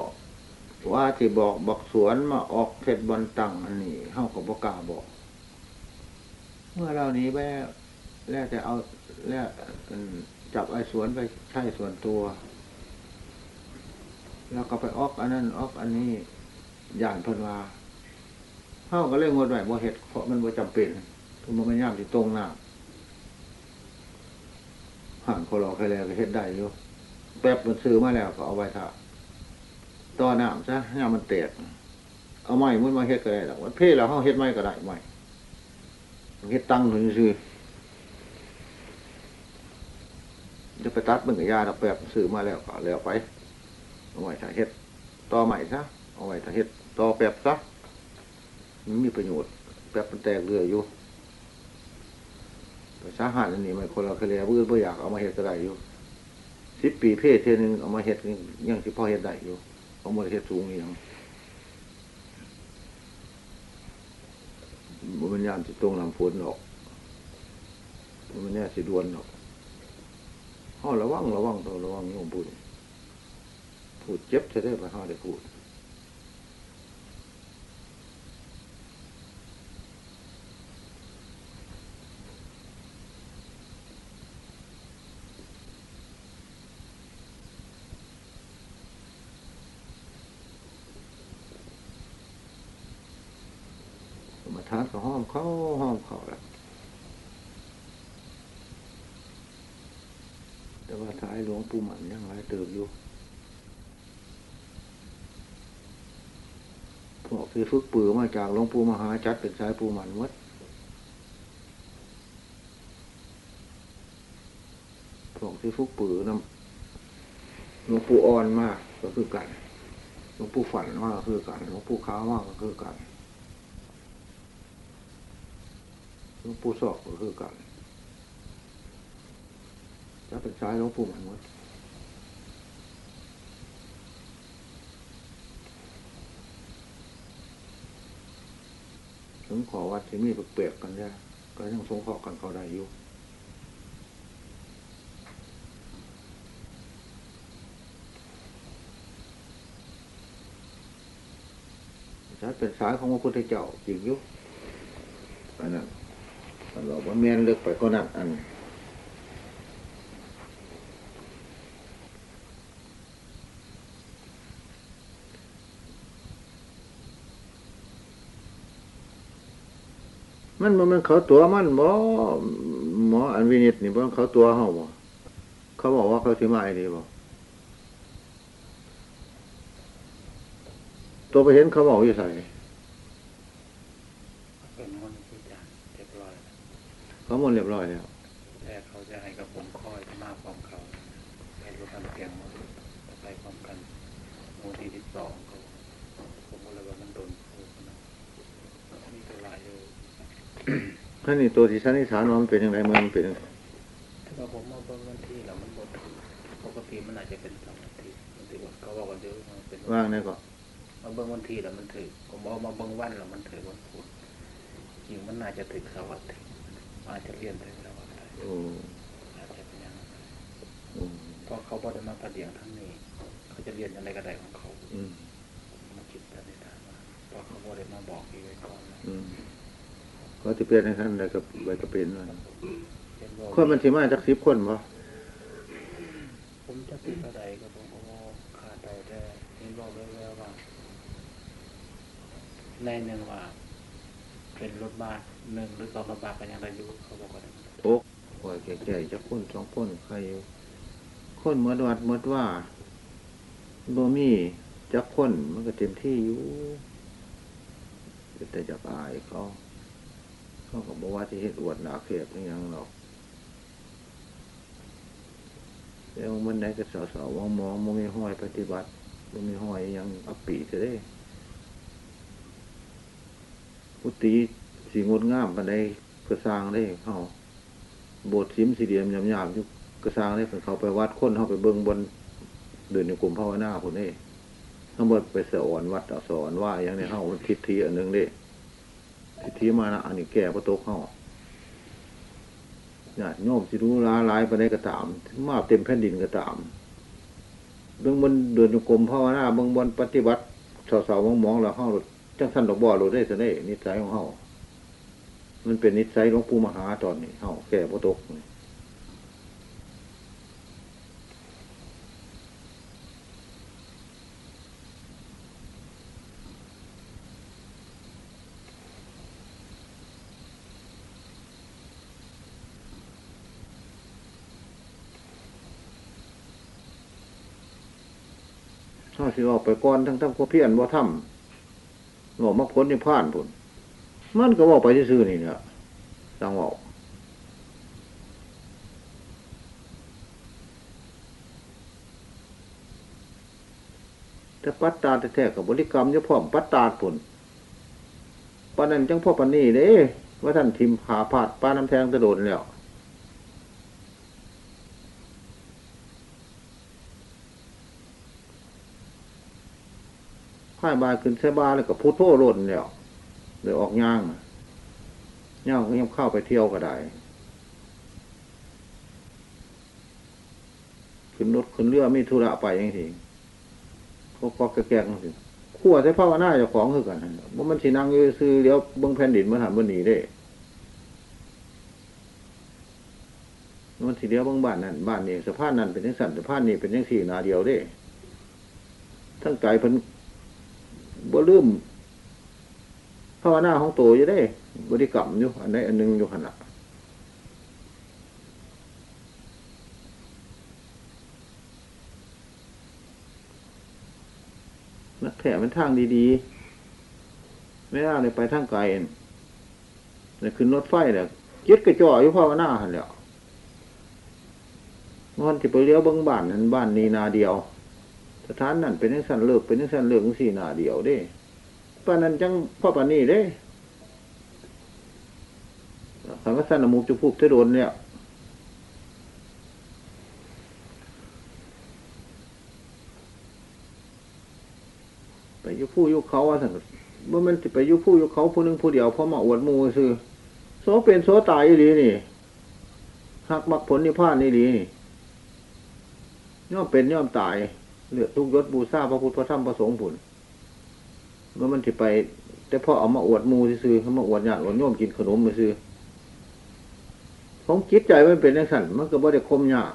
A: ว่าที่บอกบอกสวนมาออกเพชรบอลตังอันนี้เฮากับบ่กาบอก เมื่อเรานี้ไปแล้วแต่เอาแล้วจับไอ้สวนไปใช้ส่วนตัว แล้วก็ไปออกอันนั้นออกอันนี้ย่านเพิ่นว่า เฮาก็เลยงดไว้บ่เฮ็ดเพราะมันบ่จำเป็นทุกมันมันยามสิตรงหน้ำห่างคนรอใครแล้วก็เฮ็ดได้อยู่แป๊บมันซื้อมาแล้วก็เอาไว้ท่าต่อน้ำซะยามมันแตกเอาไม้มันมาเฮ็ดก็ได้ดอกว่าเพ่แล้วเฮาเฮ็ดไม้ก็ได้ไม้เฮ็ดตั้งถึงซื่อจะไปตัดมันก็ยาดอกแป๊บซื้อมาแล้วก็เอาแล้วไปเอาไว้ถ้าเฮ็ดต่อใหม่ซะเอาไว้ถ้าเฮ็ดต่อแป๊บซะ มันมีประโยชน์แป๊บมันแตกเรืออยู่ภาษาหันอันนี้มันคนเราเคยเรียนเพื่อนบ่ออยากเอามาเฮ็ดก็ได้อยู่สิบปีเพศเท่ยหนึงเอามาเฮ็ดยังสิพ่อเฮ็ดได้อยู่เอามาเฮ็ดสูงอย่างมันยามสิตรงลำฝนหรอกมันแน่สิดวนหรอกเฮาระวังระวังต้องระวังโยมพูดพูดเจ็บจะได้ไปเฮาได้พูด มาทานก็ห้อ มเขาห้อมเขาแล้วแต่ว่าท้ายหลวงปู่หมันยังไรเติบอยู่พวกที่ฝึกปือมาจากหลวงปู่มหาจัดเป็นสายปู่หมันหมดพวกที่ฝึกปือนำหลวงปู่อ่อนมากก็คือกันหลวงปู่ฝันมากก็คือกันหลวงปู่ขาวมากก็คือกัน หลวงปู่สอบก็คือกันจะเป็นสายหลวงปู่หมันหมดถึงขอวัดที่มีเปรียกกันเนี่ก็ยังสงเคราะห์กันเขาได้อยู่สายเป็นสายของพระพุทธเจ้าจริงยุอันนั้น มันบอกว่าแม่นเลือกไปก็นั่นอันมันมันเขาตัวมันบ่หมออันวินิจนี่บ่เขาตัวเฮาบ่เขาบอกว่าเขาสิมาไอ้นี่บ่ตัวไปเห็นเขาบอกอยู่ใส่
B: เป็นคนที่จะเรียบร้อยแล้ว
A: เขาหมดเรียบร้อยแล้ว
B: แต่เขาจะให้กับผมคอยมาพร้อมเขาให้รู้กันเพียงหมดไปพร้อมกันโมทีที่สองเขาผมก็เลยว่ามันโดนพูดนะมีตัวหลายอยู่
A: ท่านนี่ตัวที่สันนิษฐานว่ามันเป็นยังไงมันเป็นจั่งใด
B: ถ้าว่าผมมาเบิ่งวันที่แล้วมันบดปกติมันอาจจะเป็นสองวันที่มันถือว่าเขาบอกว่าเดี๋ยวมันเป็น
A: ว่างได้ก็
B: มาเบิ่งวันที่แล้วมันถือผมบอกมาเบิ่งวันแล้วมันถือวันพุธจริงมันน่าจะถือเสาร์อาทิตย์ อาจจะเรียนถึงเสาร์อาทิตย์
A: โอ้
B: อาจจะเป็นอย่างนั้น
A: โอ้
B: เพราะเขาบอได้มาประเดียงทั้งนี้ เขาจะเรียนอะไรก็ได้ของเขา
A: อืม
B: มาคิดแต่ในทางว่าเพราะเขาบอได้มาบอกอีกไว้ก่อนนะ
A: อืมก็ที่เป็นในขั้นใดกับใบกระเป็นนั่น
B: เป็นบอก
A: คนมันสิมาจากสิบคนบ่
B: ผมจะติดอะไรก็ผมก็ว่าขาดใจแต่เห็นบอกไว้แล้วว่าในหนึ่งว่า เป็นรถบัส หนึ่งหรือสองรถบัสกันยังไรอยู่เขาบอกว่า
A: โอ้ปล่อยแก่ๆจักคนสองคนใครอยู่คนหมดวัดหมดว่าบ่มีจักคนมันก็เต็มที่อยู่แต่จะอายเขาเขาก็บอกว่าที่เห็ดอวดหนาเขียบนี่ยังหรอกแล้วมันไหนก็สาวสาวมองมองมันมีห้อยปฏิบัติมันมีห้อยยังอปีเถอะเด้พุทธิ สีงดงามปันใดกระสร้างได้เขาโบสถ์ซิมสีเดียมยำยำอยู่กระสร้างได้เขาไปวัดคนเขาไปเบิ้งบนเดินในกลุ่มภาวนาคนนี้เขาบดไปสอนวัดสอนว่าอย่างนี้เขาทิศทีอันหนึ่งเด้ทิฏฐิมานะอันนี้แก่ประตูเข้าญาติโยมสิรู้ร้าร้ายไปได้ก็ตาม มาเต็มแผ่นดินก็ตามเบื้องบนเดินจงกรมภาวนาเบื้องบนปฏิบัติสาวๆมองๆแล้วเข้าจังสันดอกบ่อโลดได้เสน่ห์นิสัยของเขา มันเป็นนิสัยหลวงปู่มหาตอนนี้เขาแก่ประตูนี่ถ้าสิออกไปก่อนทั้งทั้งความเพี้ยรบ่ทำบอกมรรคผลนิพพานผล มันก็บอกไปซื่อนี่เนี่ยจังบอกแต่ปัตตาแท้ๆกับบริกรรมจะพร้อมปัตตาผลปานนั้นจังพ่อปานนี่เด้ว่าท่านทิมหาผาดป้าน้ำแทงกระโดดแล้วพ่ายบายขึ้นใช้บาแล้วก็พุทโธโลดแล้ว เดี๋ยออกย่างย่างก็ยังเข้าไปเที่ยวก็ได้ขึ้นรถขึ้นเรือไม่ธุระไปยังทีก็ก็แกงสิขั้วใช้ภาวนาเจ้าของคือกันว่ามันสินั่งยู่ซื้อเดี๋ยวเบิ้งแผ่นดินมาถามวันนี้ได้ มันสิเดียวเบางบ้านนั่นบ้านนี้สะพานนั่นเป็นยังสั่นสะพานนี้เป็นยังสี่นาเดียวเด้ ทั้งไก่เพิ่นบ่ลืม ภาวนาของตัวอยู่ได้ บริกรรมอยู่อันใดอันหนึ่งอยู่ขณะนักแถมันทางดีๆ ไม่ได้เลยไปทางไกลเนี่ยขึ้นรถไฟเนี่ยยึดกระจออยู่ภาวนาหันแล้วมันจะไปเลี้ยวเบางบ้านนั้นบ้านนี้นาเดียว สถานนั่นเป็นนักสันเลิกเป็นนักสันเลิกสี่หนาเดียวเด้ ปานนั้นจังพ่อปานนี้เด้คำว่าสันนมุกจะพูกจะโดนเนี่ยไปยุผู้ยุเขาว่าสั่งเมื่อมันจะไปยุผู้ยุเขาผู้หนึ่งผู้เดียวเพราะมาอวดมูซื้อโซเป็นโซตายอีหลีนี่หักมักผลนิพพานอีหลีนี่ย่อมเป็นย่อมตายเลือดทุกยศบูชาพระพุทธพระธรรมพระสงฆ์ผุน เมื่อมันสิไป แต่พ่อเอามาอวดมูซื้อเขามาอวดญาติอวดโยมกินขนมมาซื้อของจิตใจมันเป็นจังสันมันก็บ่ได้คมยาก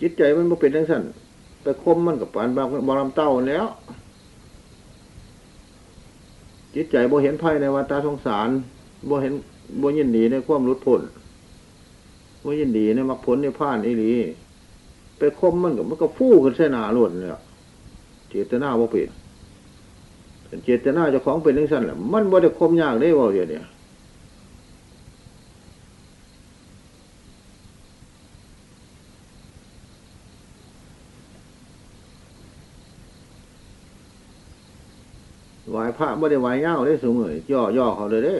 A: จิตใจมันบ่เป็นจังสันไปคมมันกับปานบางบางลำเต้าแล้ว จิตใจบ่เห็นภัยในวัฏสงสารบ่เห็นบ่ยินดีในความรุดพ้นบ่ยินดีในมรรคผลในพานอีหลีไปคมมันกับมันก็ฟู่ขึ้นเสนาล้วนเลยอะเจตนาบ่เป็นเป็น เจตนาจ้าของเป็นทั้งสั้นแหละมันบ่ได้คมยากได้บ่เดี๋ยวนี้ไหว้พระบ่ได้ไหว้เงาได้สูงเลยย่อย่อเขาเลยเด้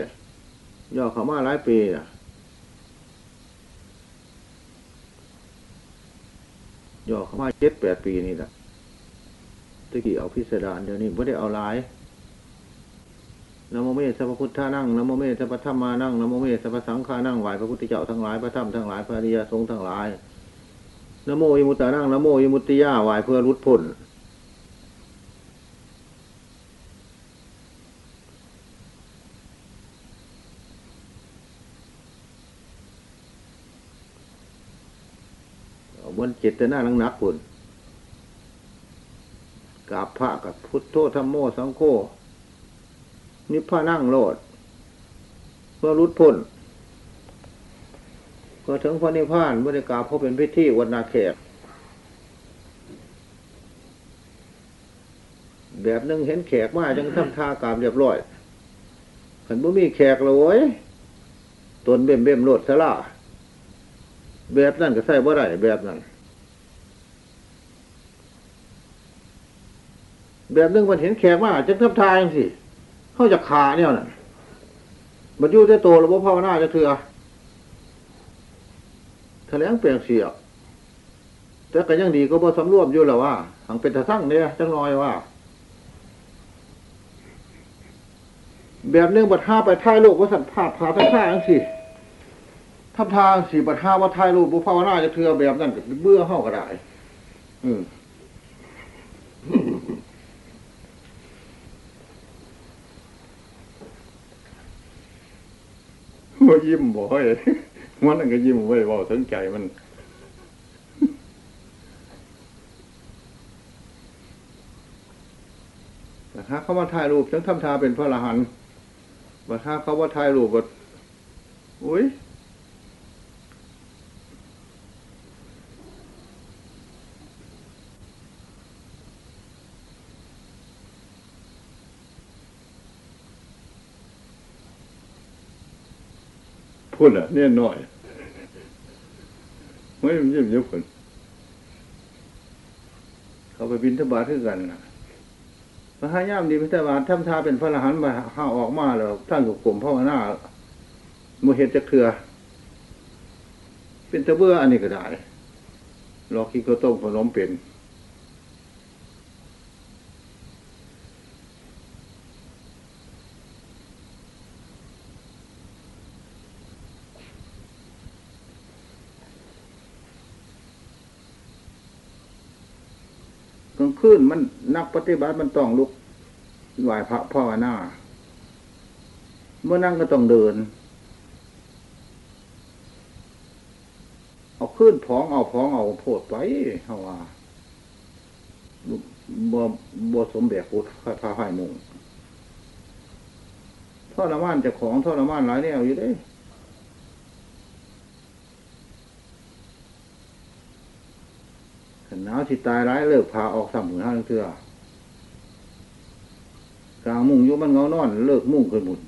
A: ย่อเขามาหลายปีอะย่อเขามาเจ็ดแปดปีนี่แหละตะกี้เอาพิสดารเดี๋ยวนี้ไม่ได้เอาหลาย นโมเมสัพพพุทธานังนโมเมสัพพธัมมานังนโมเมสัพพสังฆานังไหว้พระพุทธเจ้าทั้งหลายพระธรรมทั้งหลายพระอริยสงฆ์ทั้งหลายนโมวิมุตตานังนโมวิมุตติยาไหว้เพื่อหลุดพ้นเอาบนเจตนาหนักๆพุ่นกราบพระกับพุทธโธธรรมโมสังโฆ นิพพานั่งโลดเพื่อรุดพ้นก็ถึงพระนิพพานบริกาบเพราะเป็นพิธีวันนาแขกแบบนึงเห็นแขกมาจังทำท่ากามเรียบร้อยขันบ่มีแขกเลยโว้ยตนเบ่มเบ่มโลดสละแบบนั้นก็ใส่บ่ได้แบบนั้นแบบนึงมันเห็นแขกมาจังทำทาจังสิ เขาจากขาเนี่ยน่ะมันยู่แต่โตแล้วบ่ภาวนาจะเถื่อแถลงเปลี่ยนเสียบแต่ก็ยังดีก็บ่สำรวมอยู่แล้วว่าหังเป็นตะสั่งเนี่ยจังน้อยว่า แบบนึงบัดห้าไปถ่ายรูปว่าสันภาพพาไปถ่ายจังสิทำทางสิบัดห้าว่าถ่ายรูปบ่ภาวนาจะเถื่อแบบนั้นก็เบื่อเฮาก็ได้อืม ว่ายิ้มบ่อยมันนั่นก็ยิ้มไว้เว่าถึงใจมันแต่ถ้าเขามาถ่ายรูปฉันทำทาเป็นพระอรหันต์แต่ถ้าเขาว่าถ่ายรูปก็อุ้ย พูดอะเนี่ยหน่อยไม่ยิ้มยิ้มยุบคนเขาไปบินทบาทคือกันนะพระหายามดีพิจารณาทำทาเป็นพระอรหันต์มาห้าออกมาแล้วท่านกับกลมภาวนาโมเห็ดจะเครือ เป็นตะเบื่ออันนี้ก็ได้รอกินข้าวต้มขนมเป็น กลางคืนมันนักปฏิบัติมันต้องลุกไหวพระภาวนาเมื่อนั่งก็ต้องเดิน เอาขึ้นพ้องเอาพ้องเอาโพดไปเฮาว่าบ่บ่สมแบบพุทธพระให้มุงทรมานจะของทรมานหลายแนวอยู่เด้ขั หนาวที่ตายร้ายเลิกพาออกสามหมื่นห้าเทื่อกลางมุ่งยู่มันเงานอน เลิกมุ่งขึ้นหมุน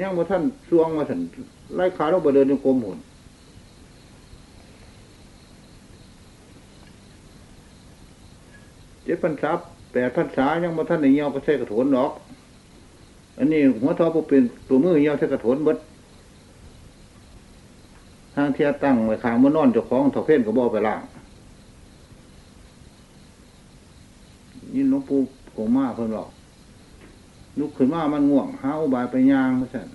A: ย่างมาท่านซวงมาท่านไล่ขาลงไปเดินในกรมหุ่นเจ็ดพันษาแปดพันษายังมาท่านในเงี้ยวก็ใช้กระโถนดอก อันนี้หัวท้อบ่เป็นตัวมือเงี้ยวใช้กระโถนบด ทางเทียตั้งไว้ข้างมันนอนเจ้าของถาเพ่นก็บเอไปล่างยินหลวงปู่โกมาเพิ่นบอกลุกขึ้นมามันง่วงหาอุบายไปย่างมาสั่น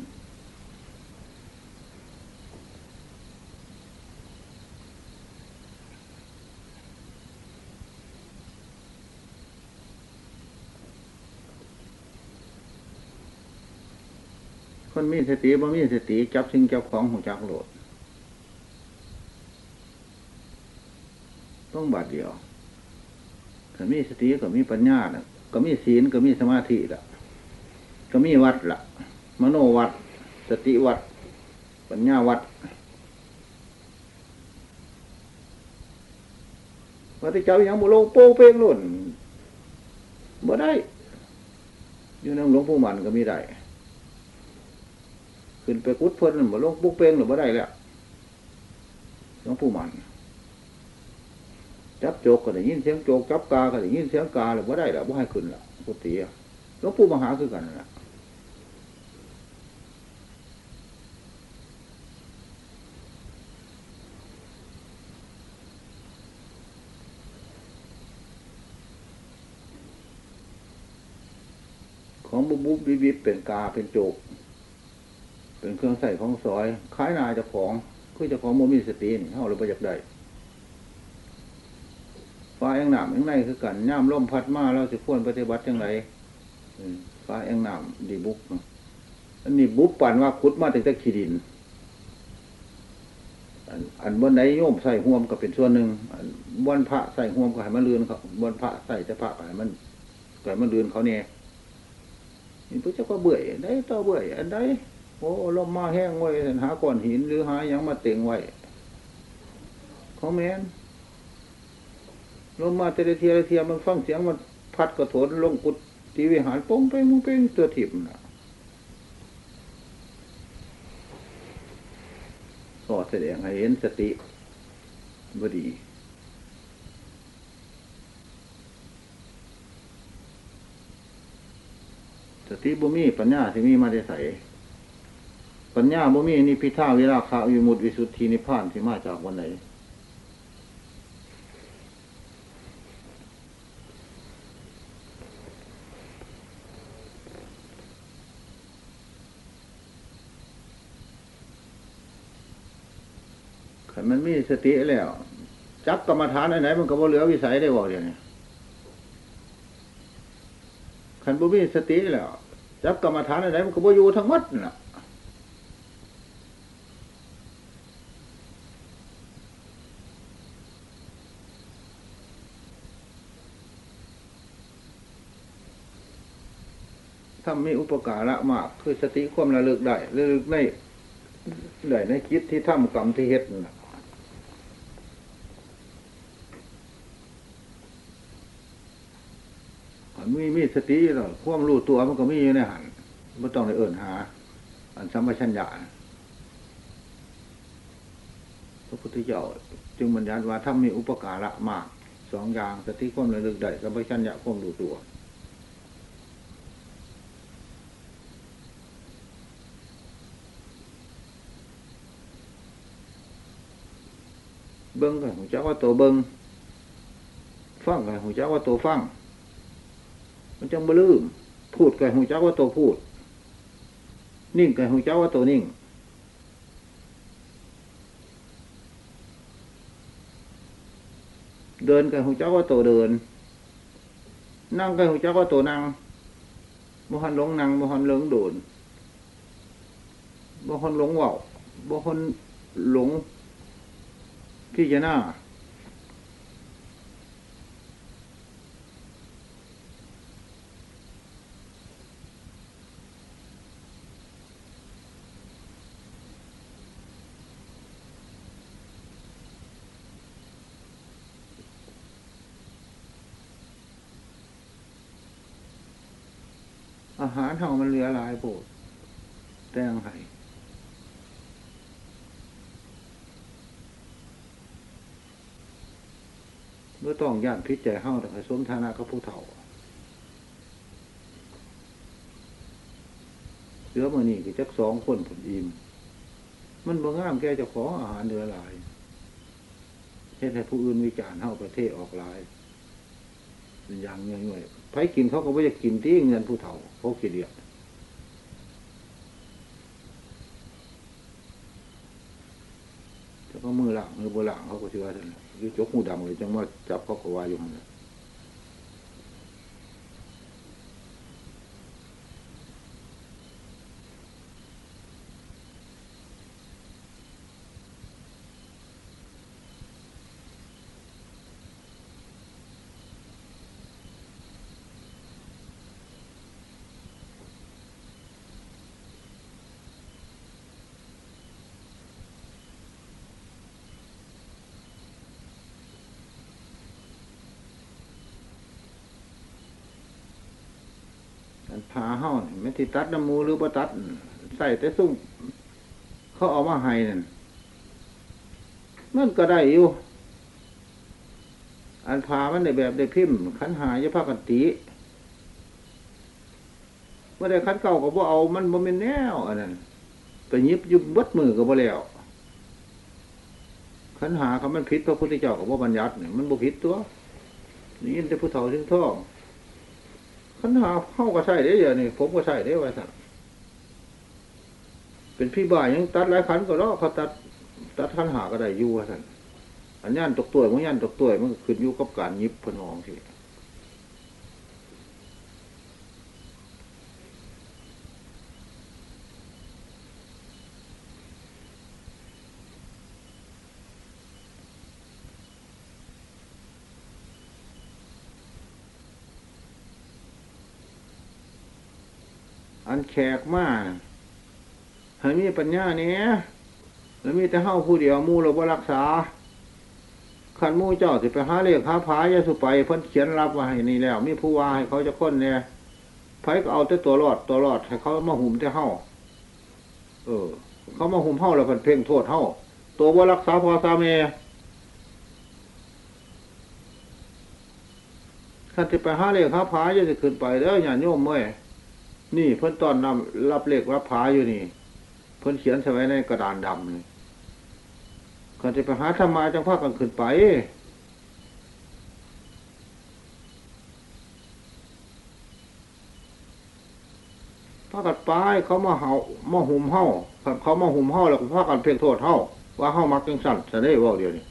A: คนมีสติบ่มีสติจับสิ่งจับของหูจักโหลด ต้องบาทเดียวก็มีสติก็มีปัญญาน่ะ ก็มีศีลก็มีสมาธิละก็มีวัดละมโนวัด สติวัด ปัญญาวัดว่าที่จ้าอย่างบุโลโป้งเป้งหล่นบ่ได้อยู่ในหลวงปู่มันก็มีได้ขึ้นไปกุดเพิ่นบ่ลงปุ๊กเป้งหรือบ่ได้แล้วหลวงปู่มัน จับโจกก็ได้ยินเสียงโจกจับกาก็ได้ยินเสียงกาหรือว่าได้หรือว่าให้ขึ้นละพุทธิยหลวงปู่มหาคือกันนั่นละของบุบบุบบิบบิบเป็นกาเป็นโจก เป็นเครื่องใส่ของซอยคล้ายนายจ้าของคือจ้าของโมมีสตินี่เฮาเลยประยักได้ ฟ้าแองหนามแองในคือกันย่ามล่มพัดมาเราสิควรปฏิบัติอย่างไรฟ้าแองหนามดีบุกอันนี้บุกปั่นว่าคุดมาแต่แต่ขีดิน อันบนไหนโยมใส่ห่วมก็เป็นส่วนหนึ่งอันบนพระใส่ห่วมก็ให้มันเลือนเขาบนพระใส่จะพระก็ให้มันก็ให้มันเลือนเขาเนี่ยนี่พระเจ้าก็เบื่อได้ต่อเบื่ออันใดโอ้ลมมาแห้งไว้หาก้อนหินหรือหายังมาเต็งไว้เขาแมน ลงมาแต่ละเทียละเทียมันฟังเสียงมันพัดกระโถนลงกุฏิวิหารป้งเป้งป้งเป้งตัวถิบนะก็แสดงให้เห็นสติบดีสติบุมีปัญญาที่มีมาได้ใส่ปัญญาบุมีนี่พิท่าวิราคาวิมุตติวิสุทธินิพพานที่มาจากวันไหน ขันมันมีสติแล้ว จับกรรมฐานอันไหนมันก็บ่เหลือวิสัยได้บอกเดี๋ยวนี้ขันบ่มีสติแล้ว จับกรรมฐานอันไหนมันก็บ่อยู่ทั้งหมดน่ะถ้ามีอุปการะมาก คือสติความระลึกได้ระลึกในได้ในคิดที่ทำกรรมที่เฮ็ดน่ะ มีมีสติหรอกความรู้ตัวมันก็มีอยู่ในหันไม่ต้องในเอิ่นหา อันสัมปชัญญะพระพุทธเจ้าจึงบัญญัติว่าถ้ามีอุปการะมากสองอย่างสติความระลึกได้สัมปชัญญะความรู้ตัวเบิ้งกับหูจักว่าตัวเบิ้งฟังกับหูจักว่าตัวฟัง มันจังบลืมพูดกับหูจักว่าตัวพูด นิ่งกับหูจักว่าตัวนิ่ง เดินกับหูจักว่าตัวเดิน นั่งกับหูจักว่าตัวนั่งบ่ฮันหลงนั่งบ่ฮันหลงโดนบ่ฮันหลงเว่าบ่ฮันหลงพิจารณา เฮามันเหลือหลายโพดแต่งไห้เมื่อต้องย่านพิษใจเฮาแต่สมฐานะกับผู้เฒ่าเหลือมานี่ก็จักสองคนผลอิ่มมันบ่งามแกจะขออาหารเหลือหลายเฮ็ดให้ผู้อื่นวิจารณ์เฮาประเทศออกหลาย อย่างเงี้ยๆไผกินเขาก็ไม่จะกินที่เงินผู้เฒ่าเขาขี้เดียดแต่ก็มือหลังมือโบหลังเขาก็เชื่อท่านคือจกหูดำเลยจังว่าจับเขาก็ว่าอยู่มันน่ะอันา เฮานี่แม่นที่ตัดน้ำมูหรือบ่ตัด ใส่แต่ซุ่มเขาเอามาให้นั่นมันก็ได้อยู่ อันพามันได้แบบได้พิมพ์ ขันหายภากันติเมื่อได้ขันเก่าก็บ่เอา มันบ่เป็นแนวอันนั้นไปยิบยุบวัดมือก็บ่แล้วขันหาคำมันผิดพระพุทธเจ้าก็บ่บัญญัติเนี่ยมันบ่ผิดตัว นี่ยินแต่ผู้เฒ่าถึงท่อง ขันหาเข้าก็ใช่ได้เดี๋ยวนี้ผมก็ใช่ได้ไว้สั่งเป็นพี่บ่ายยังตัดหลายขันก็รอเขาตัดตัดขันหาก็ได้อยู่ว่าสั่นอันย่านตกตัวมันย่านตกตัวมันก็ขึ้นอยู่กับการยิบพนองสิ อันแขกมาให้มีปัญญาเนี้ยแล้วมีแต่เฮาผู้เดียวมู่เราบ่รักษาขันมู่เจ้าสิไปหาเรียกหาผายาสุไปเพิ่นเขียนรับมาให้นี่แล้ว มีผู้ว่าให้เขาจะค้นเนี่ยไผก็เอาแต่ตัวรอดตัวรอดให้เขามาหุ่มแต่เฮาเออ เขามาหุ่มเฮาแล้วเพิ่นเพ่งโทษเฮาตัวว่รักษาพอตาแม่ขันสิไปหาเรียกหาผายาสิขึ้นไปเด้ออย่าโยมเมื่อย นี่เพิ่นตอนนำรับเลขรับผาอยู่นี่ เพิ่นเขียนส่ไว้ในกระดานดำนี่ก่อนจะไปหาธรรมาจังพากันขึ้นไปพากันไปเขามาเห่ามาหุมเห่าเขามาหุมเห่าแล้วก็พากันเพ่งโทษเห่าว่าเห่ามักจังสั่นจะได้ว่าเดียวนี้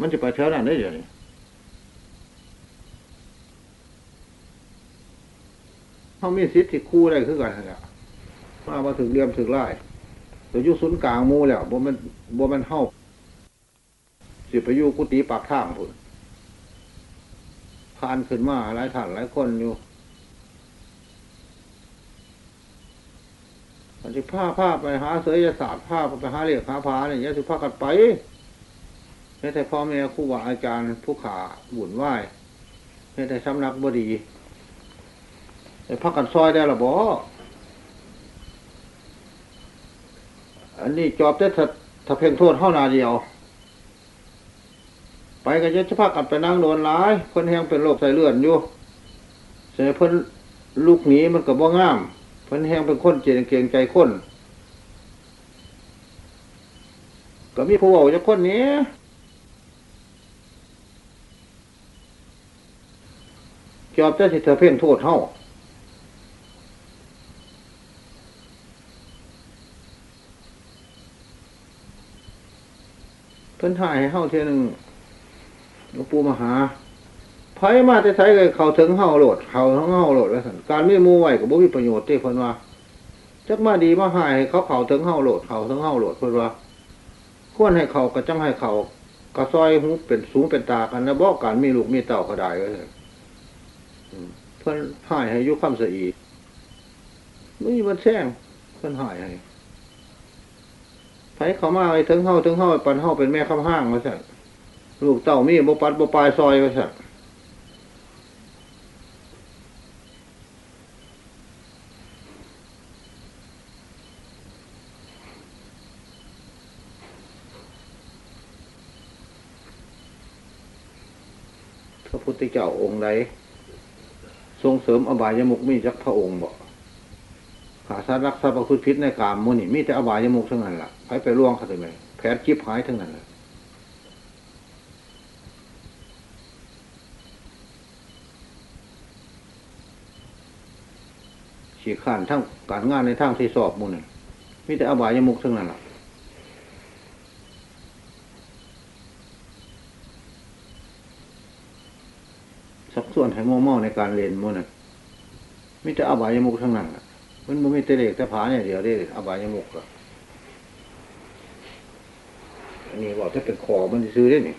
A: มันจะไปแถวนั้นได้เดี๋ยวนี้ เขามีสิทธิ์ที่คู่ได้คือกันแหละมามาถึงเรียมถึงไล่แต่ยุคศูนย์กลางมูแล้วบ่มันบ่มันเห่าสิไปอยู่กุฏิปากทางพุ่นพานขึ้นมาหลายท่านหลายคนอยู่อันที่ผ้าผ้าไปหาเสยศาสตร์ผ้าไปหาเหลียกหาผ้าเนี่ยยะสิผ้ากันไปไม่แต่พ่อแม่ครูบาอาจารย์ผู้ขาบุญไหว้ไม่แต่สำนักบดี พักกันซอยได้หรอบ่อันนี้จอบแต่ถ้าถ้าเพ่งโทษเท่านาเดียว ไปกันจะพักกันไปนั่งโดนร้ายเพิ่นแห้งเป็นโรคใส่เลือดอยู่เสียเพิ่นลูกหนีมันกับบ่งาม เพิ่นแห้งเป็นคนเจริญเกงใจคนก็มีผู้เว้าจากคนนี้จอบแต่สิเธอเพ่งโทษเฮา เพิ่นถ่ายให้เฮาเทียหนึงหลวงปู่มหาไผมาแต่ไสเลยเขาถึงเฮาโหลดเขาทั้งเฮาโหลดแล้วสั่นการไม่มูไหวก็บ่มีประโยชน์ที่เพิ่นว่าจักมาดีมาหายให้เขาเขาถึงเฮาโหลดเขาถึงเฮาโหลดเพิ่นว่าควรให้เขาก็จังให้เขากระซอยหูเป็นสูงเป็นตากันนะบอกการมีลูกมีเต่าก็ได้เว้ยเพิ่นหายให้อยุคำสะอีไม่มีมันแซงเพิ่นหายให้ ไผเขามาไอ้ถึงเฮาถึงเฮาปันเฮาเป็นแม่คำห้างว่าสั่นลูกเต่ามีบ่ปัดบ่ปลายซอยว่าสั่นพระพุทธเจ้าองค์ใดทรงเสริมอบายมุกมีจักพระองค์บ่ ขาสารักษาประพฤติพิษในกามมุนี่มีแต่อบายมุกทั้งนั้นล่ะไปไปล่วงเขาได้ไหมแผนจิบหายทั้งนั้นล่ะขี่ข้านทั้งการงานในทางที่สอบมุนี่มีแต่อบายมุกทั้งนั้นล่ะสักส่วนให้โมเมาในการเรียนมันน่ะมิแต่อบายมุกทั้งนั้นน่ะ มันบ่มีแต่เล็กแต่ผาเนี่ยเดียวได้อบายมุกอะอันนี้บอกถ้าเป็นคอมันสิซื้อได้นี่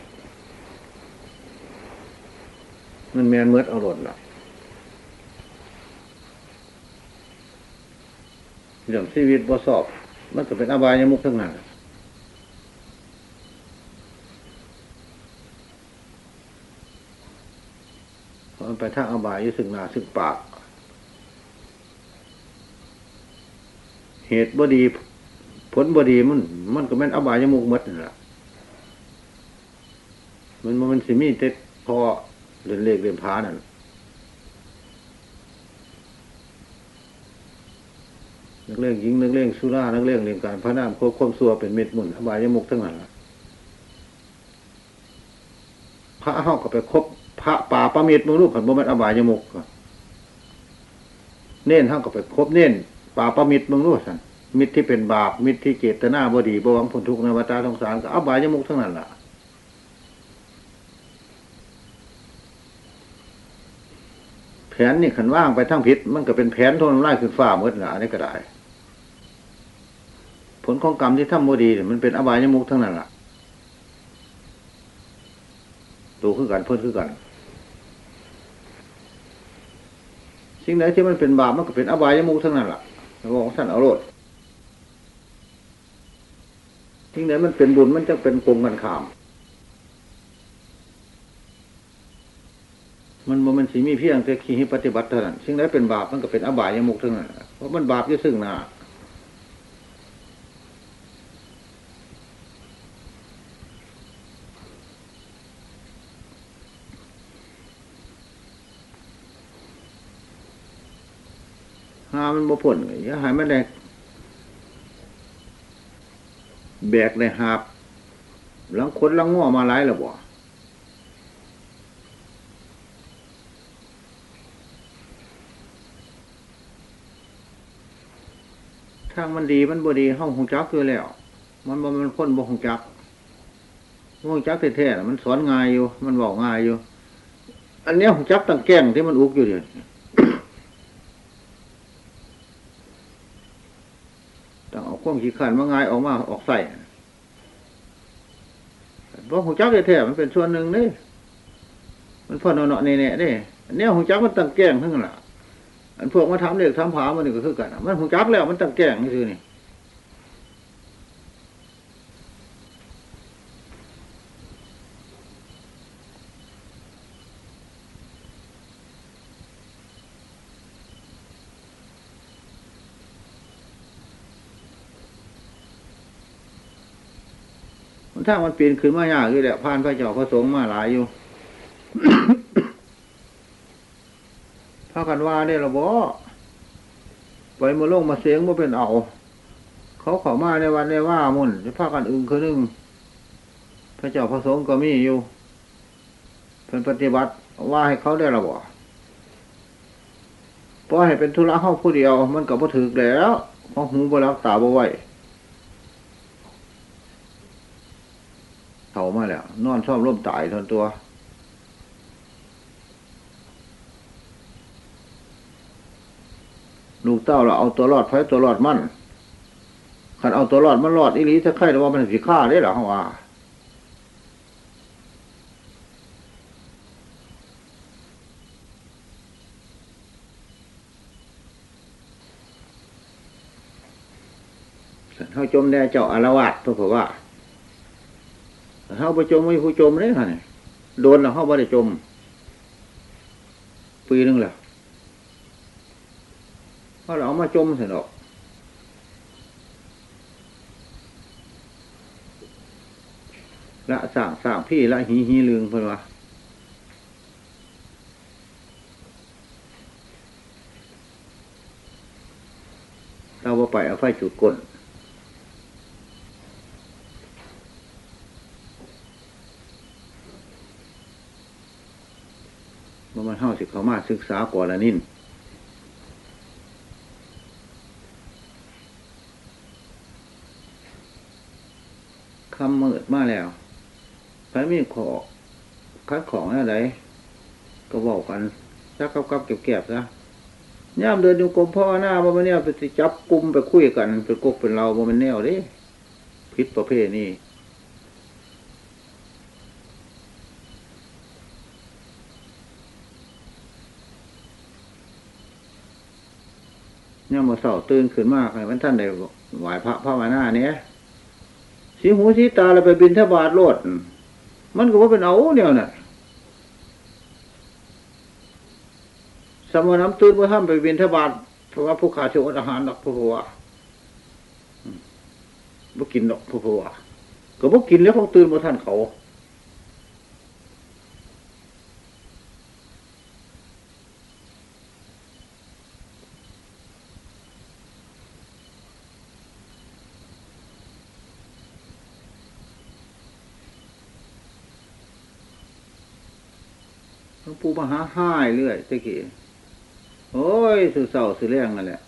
A: มันแมนเมือดเอาหล่นล่ะเรื่องชีวิตบ่สอบ มันก็เป็นอบายมุกทั้งนั้นน่ะมันไปทางอบายยึดสึงหนาสึงปาก เหตุบดี ผลบดีมันมันก็แม่นอบายยมุกหมดนั่นแหละมันมันสิมีแต่พอเรียนเลขเรียนพานั่นนักเล่งยิงนักเล่งสุรานักเล่งเรียนการพระนามควบควมสัวเป็นเม็ดมุนอบายยมุกทั้งนั้นล่ะพระเฮาก็ไปคบพระป่าประเมิตรมึงลูกขันบ่แม่นอบายยมุกเน้นเท่ากับไปครบเน้น ป่าประมิตรมึงลูกสันมิตรที่เป็นบาปมิตรที่เจตนาบดีบวังผลทุกข์ในวัฏสงสารก็อบายยมุกทั้งนั้นล่ะแผนนี่ขันว่างไปทั้งพิษมันก็เป็นแผนทนไล่ขึ้นฟ้าเมื่อหนานี่ก็ได้ผลของกรรมที่ทำบดีเนี่ยมันเป็นอบายยมุกทั้งนั้นล่ะตัวคือกันเพื่อนคือกันสิ่งไหนที่มันเป็นบาปมันก็เป็นอบายยมุกทั้งนั้นแหละ หลวงงท่านเอาโลดทิ้งไหนมันเป็นบุญมันจะเป็นกงมกันขาม มันมันสีมีเพียงแต่ขี้ปฏิบัติเท่านั้นสิ่งไหนเป็นบาปมันก็เป็นอบายยมุกเท่านั้นเพราะมันบาปยึดซึ่งหน้าามันบ่ผลอย่าให้มันได้แบกได้หาบหลังคนหลังง้อมาหลายแล้วบ่ทางมันดีมันบ่ดีห้องหงจักคือแล้ว มันบ่มันคนบ่หงจักหงจักแท้ๆน่ะมันสอนง่ายอยู่ มันบอกง่ายอยู่ อันนี้ยหงจักตั้งแก้งที่มันอุกอยู่เดี๋ยว องเอาความขี้ขันมาง่ายออกมาออกใส่บ่หงจักแท้ๆมันเป็นส่วนหนึ่งนี่มันพ่อเนาะๆแน่ๆเด้อันเนี้ยหงจักมันตั้งแกล้งทั้งนั้นล่ะอันพวกมาทำเล็กทำผามันนี่ก็คือกัน มันหงจักแล้วมันตั้งแกล้งนี่คือนี่ ถ้ามันเปลี่ยนขึ้นมายากคือแหละผ่านพระเจ้าพระสงฆ์มาหลายอยู่พากันว่าได้ละบ่ไปมาลงมาเสียงมาเป็นเอา เขาขอมาในวันในว่ามุ่นจะพากันอึงคือนึงพระเจ้าพระสงฆ์ก็มีอยู่เป็นปฏิบัติว่าให้เขาได้ละบ่เพราะให้เป็นธุระเข้าผู้เดียว มันก็บ่ถือแล้วเพราะหูบ่รักตาบ่ไหว เถ่ามาแล้ว นอนชอบร่มตายทนตัว ลูกเต้าเราเอาตัวรอดไฟตัวรอดมั่นขันเอาตัวรอดมันรอดอีหลีถ้าใครว่ามันสิฆ่าได้หรอเขาว่าเขาจมแน่เจ้าอารวาสตัวผมว่า เขาไปจมไม่ผู้จมเลยค่ะเนี่ยโดนแล้วเขาไม่ได้จม ปีนึงแหละเพราะเราเอามาจมเสร็จหรอกละสั่งสั่งพี่ละหีหีลืงเพิ่นว่าเราว่าไปเอาไฟจุดก้น ว่ามันเท่าสิเขามาศึกษาก่อนละนินคำมืดมาแล้วใครมีขอคัดของอะไรก็บอกกันซักกับกับเก็บเก็บซะย่ามเดินดูกรมพ่อหน้าว่มันเนี่ยไปจับกลุ่มไปคุยกันเป็นกกเป็นเราว่มันแนวเด้พิษประเภทนี้ ย่ามมาตื่นขึ้นมากให้มันท่านได้ไหวพระพระมาหน้าเนี้ยสีหูสีตาเราไปบินทบาทโลด มันก็ว่าเป็นเอาเนี่ยน่ะสมน้ำตื่นว่าห้ามไปบินทบาทเพราะว่าผู้ขาดเชื้ออาหารดอกผัวบ่กินดอกผัวก็บ่กินแล้วเขาตื่นว่าท่านเขา หลวงปู่มหาห้ายเรื่อยตะกี้โอ้ยสื่อเศร้าสื่อแรงนั่นแหละ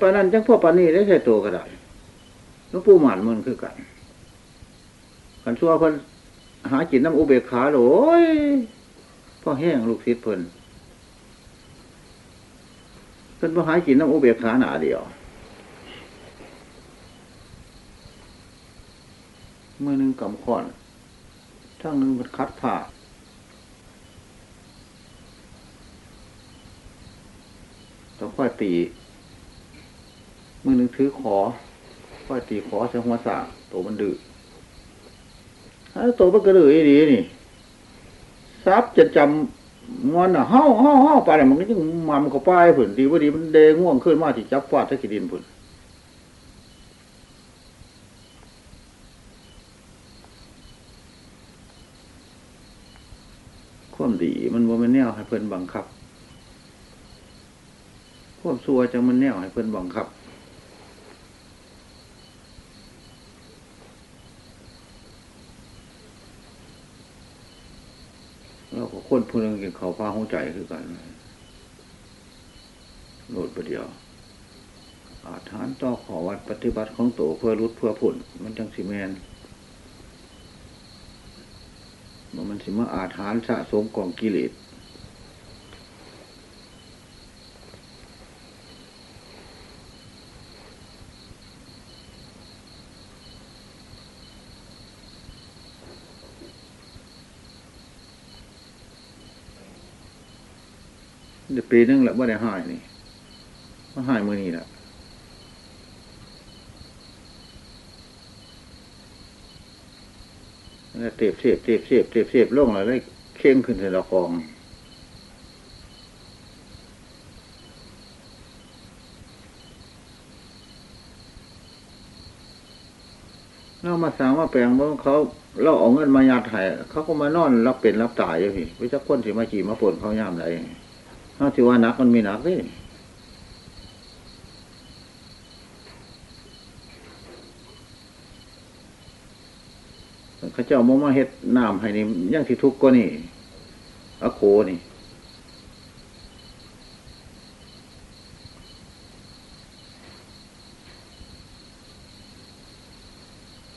A: ปานนั้นจังพวกปานนี้ได้ใช้ตัวก็ได้หลวงปู่หมันมันคือกันขันซัวเพิ่นหาจินน้ำอุเบกขาโหลยพ่อแห้งลูกศิษย์เพิ่นเพิ่นพ่หาจินน้ำอุเบกขาหนาเดียวเมื่อหนึ่งกำขอนทั้งหนึ่งเป็นคัดผ่า ต้องค่อยตีมือหนึ่งถือขอค่อยตีขอใส่หัวสากตัวมันดื้อถ้ตัวมันกระดื้อดีนี่ซับจะจงอนอะเฮ้าเฮ้าเฮ้าไปเนี่ยมันก็ยังมามนก็ไปผุนดีว่าดีมันเดง่วงขึ้นมาที่จับฟาดตะกิดินผุนความดีมันว่ามันแนวให้เพิ่นบังคับ ความซัวจังมันแนวให้เพิ่นบังคับเราก็คนผู้หนึงกินเขาวพาหัวใจคือกันโหลดประเดียว อาฐานต่อขอวัดปฏิบัติของโตเพื่อรุดเพื่อผลมันจังสิแมนมันสิมาอาฐานสะสมกองกิเลส ปีนึงแหละว่าได้หายนี่ว่าหายมือนี่แหละแล้วเตียบเสียบเตียบเสียบเตียบเสียบลงแล้วได้เข่งขึ้นใส่ละคองเรามาสั่งว่าแปลงเมื่อเขาเราเอาเงินมายัดให้เขาก็มานอนรับเป็นรับตายอยู่พี่วิจักคนสิมาขี่มาปนเขาย่ามไรเขา ที่ว่านักมันมีนักเด้เขาเจ้ามามาเฮ็ดน้ำให้นี่ยังที่ทุกข์ก็นี่อโคนี่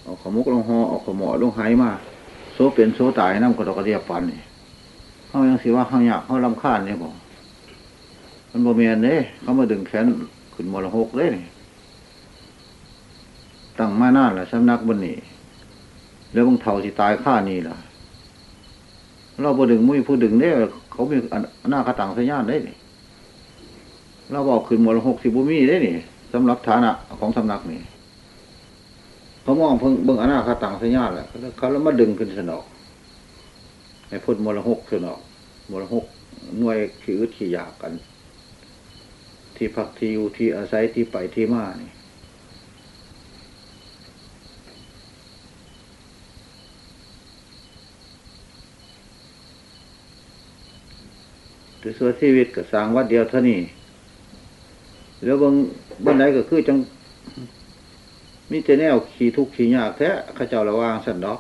A: เอาขมุกลงหอเอาขมอลงไหมาโซเป็นโซตายน้ำกระดกกระเดียบปันนี่เขายังสิว่าเขาอยากเขาลำคาญเนี่ยบอก มันบ่เมียนเด้เขามาดึงแขนขึ้นมรหกเลยนี่ตั้งมานานล้วสำนักบนนี่แล้วบางเท่าที่ตายข้านี่ล่ะ เราบ่ดึงมุ้ยผู้ดึงเนี่ยเขามีหน้ากระตังสัญญาณได้นี่เราบอกขึ้นมรหกสิบุมีได้นี่สำหรับฐานะของสำนักนี่เขามองเพิ่งเบิ่งอนาคตังสัญญาณแหละเขาแล้วมาดึงขึ้นสนอกให้พ้นมรหกสนอกมรหกหน่วยขี้อึดขี้ยากกัน ที่พักที่อยู่ที่อาศัยที่ไปที่มานี่ถือส่วนชีวิตก็สร้างวัดเดียวเท่านี้แล้วบางบางไหนก็คือจังมีแต่แนวขี่ทุกข์ขี่ยากแท้ข้าเจ้าระวางสันดอก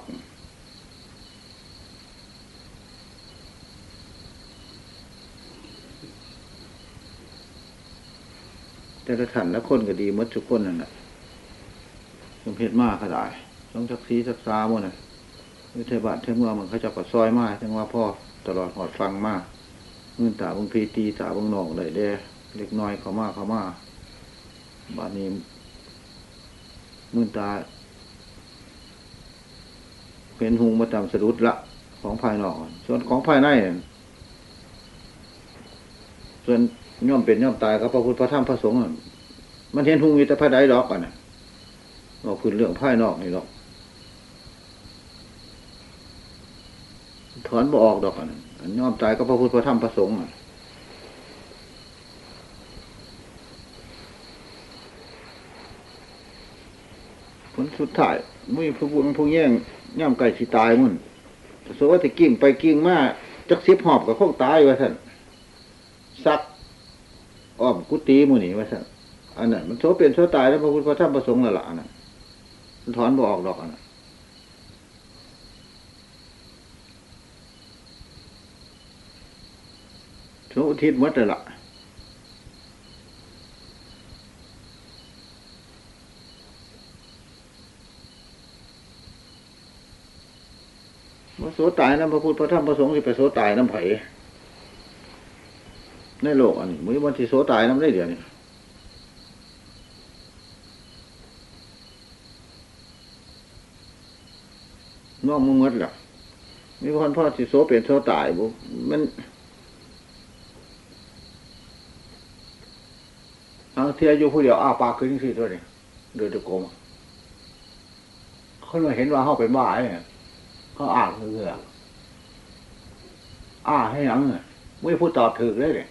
A: แต่ละท่านละคนก็ดีหมดทุกคนนั่นแหละสมเพชมากก็ได้ต้องชักซีชักซาหมดน่ะวิทยาบาลเทเมืองมันเขาจะก็ซอยมากจังว่าพ่อตลอดหอดฟังมากมื่นตาบางพีตีตาบางนองได้เด้เล็กน้อยเขามาเขามากบ้านนี้มื่นตา เป็นหุงมาตามสะดุดละของภายนอก ส่วนของภายในนั่นส่วน ย่อมเป็นย่อมตายกับพระพุทธพระธรรมพระสงฆ์มันเห็นหุงมีแต่ภายใดดอกกันนะบอกพื้นเรื่องภายนอกนี่หรอกถอนบ่ออกดอกอันนั้นอันยอมตายก็พระพุทธพระธรรมพระสงฆ์อะผลสุดท้ายมุ้ยผู้บุญผู้แย่งย่ำไก่สิตายมุ่นสวัสดิกิ่งไปกิ่งมาจักสิบหอบกับข้องตายว่าท่านซัก อ้อมกุฏิมุนี่ว่าท่นอันนั้นมันโซเป็นโซตายแล้วพระพุทธพระธรรมพระสงฆ์ละละอันนั้นมันถอนบ่ออกดอกอันนั้นทุกอาทิตย์หมดเลยละว่าโสตายน้ำพระพุทธพระธรรมพระสงฆ์ที่ไปโสตายน้ำไผ่ ในโลกอันนี้มือวันที่โสตายน้ำได้เดียวนี้น้องมึงหมดแล้วมีคนพ่อสิโสเป็นโสตายบุมันเอาเทียอยู่ผู้เดียวอ้าปากขึ้นสิตัวนี้เดือดโกมเขาเลยเห็นว่าเขาเป็นบ้าเนี่ยเขาอ่าเรื่ออ้าให้หยังเนี่ยไม่พูดตอบถึกเลยเลย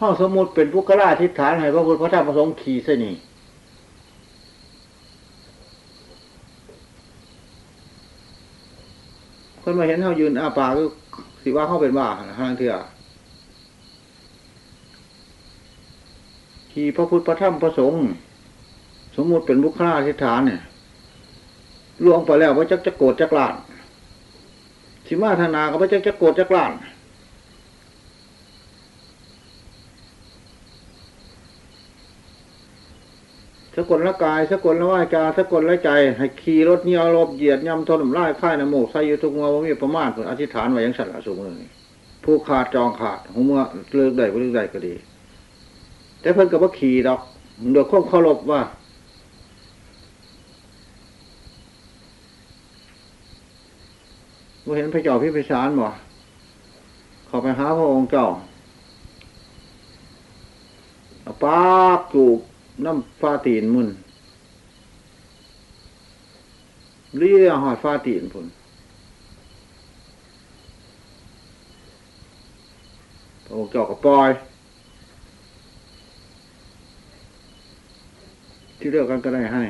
A: ห้องสมมุติเป็นพุกราธิฐานให้พระพุทธพระธรรมพระสงฆ์ขี่เสนีคนมาเห็นเขายืนอาปากก็สิว่าเขาเป็นบ้าห้างเถื่อขี่พระพุทธพระธรรมพระสงฆ์สมมุติเป็นบุคลาธิฐานเนี่ยล่วงไปแล้วว่าจักจะโกรธจักลานสิมาธนาก็ว่าจักจะโกรธจักลาน สกลละกายสกลละวาจาสกลละใจ ให้ขี่รถเนียวรบเหยียดย่ำทนน้ำลายค่ายน้ำโมกใส่ยู่ทุกเมื่อว่ามีประมาณผลอธิษฐานไว้อยังสัตว์ละสูงเลยผู้ขาดจองขาดหัวเมื่อเลิกได้ก็เลิกได้ก็ดี แต่เพิ่นกับว่าขี่ดอกโดยความเคารพว่าว่าเห็นพระเจ้าพิพิสารบ่ขาไปหาพระองค์เจ้าเอาปากจูบ น้ำฟาตีนมุนเลี้ยหอดฟาตีนพุนพระองค์เจ้าก็ปล่อย ที่เรียกกันก็ได้ให้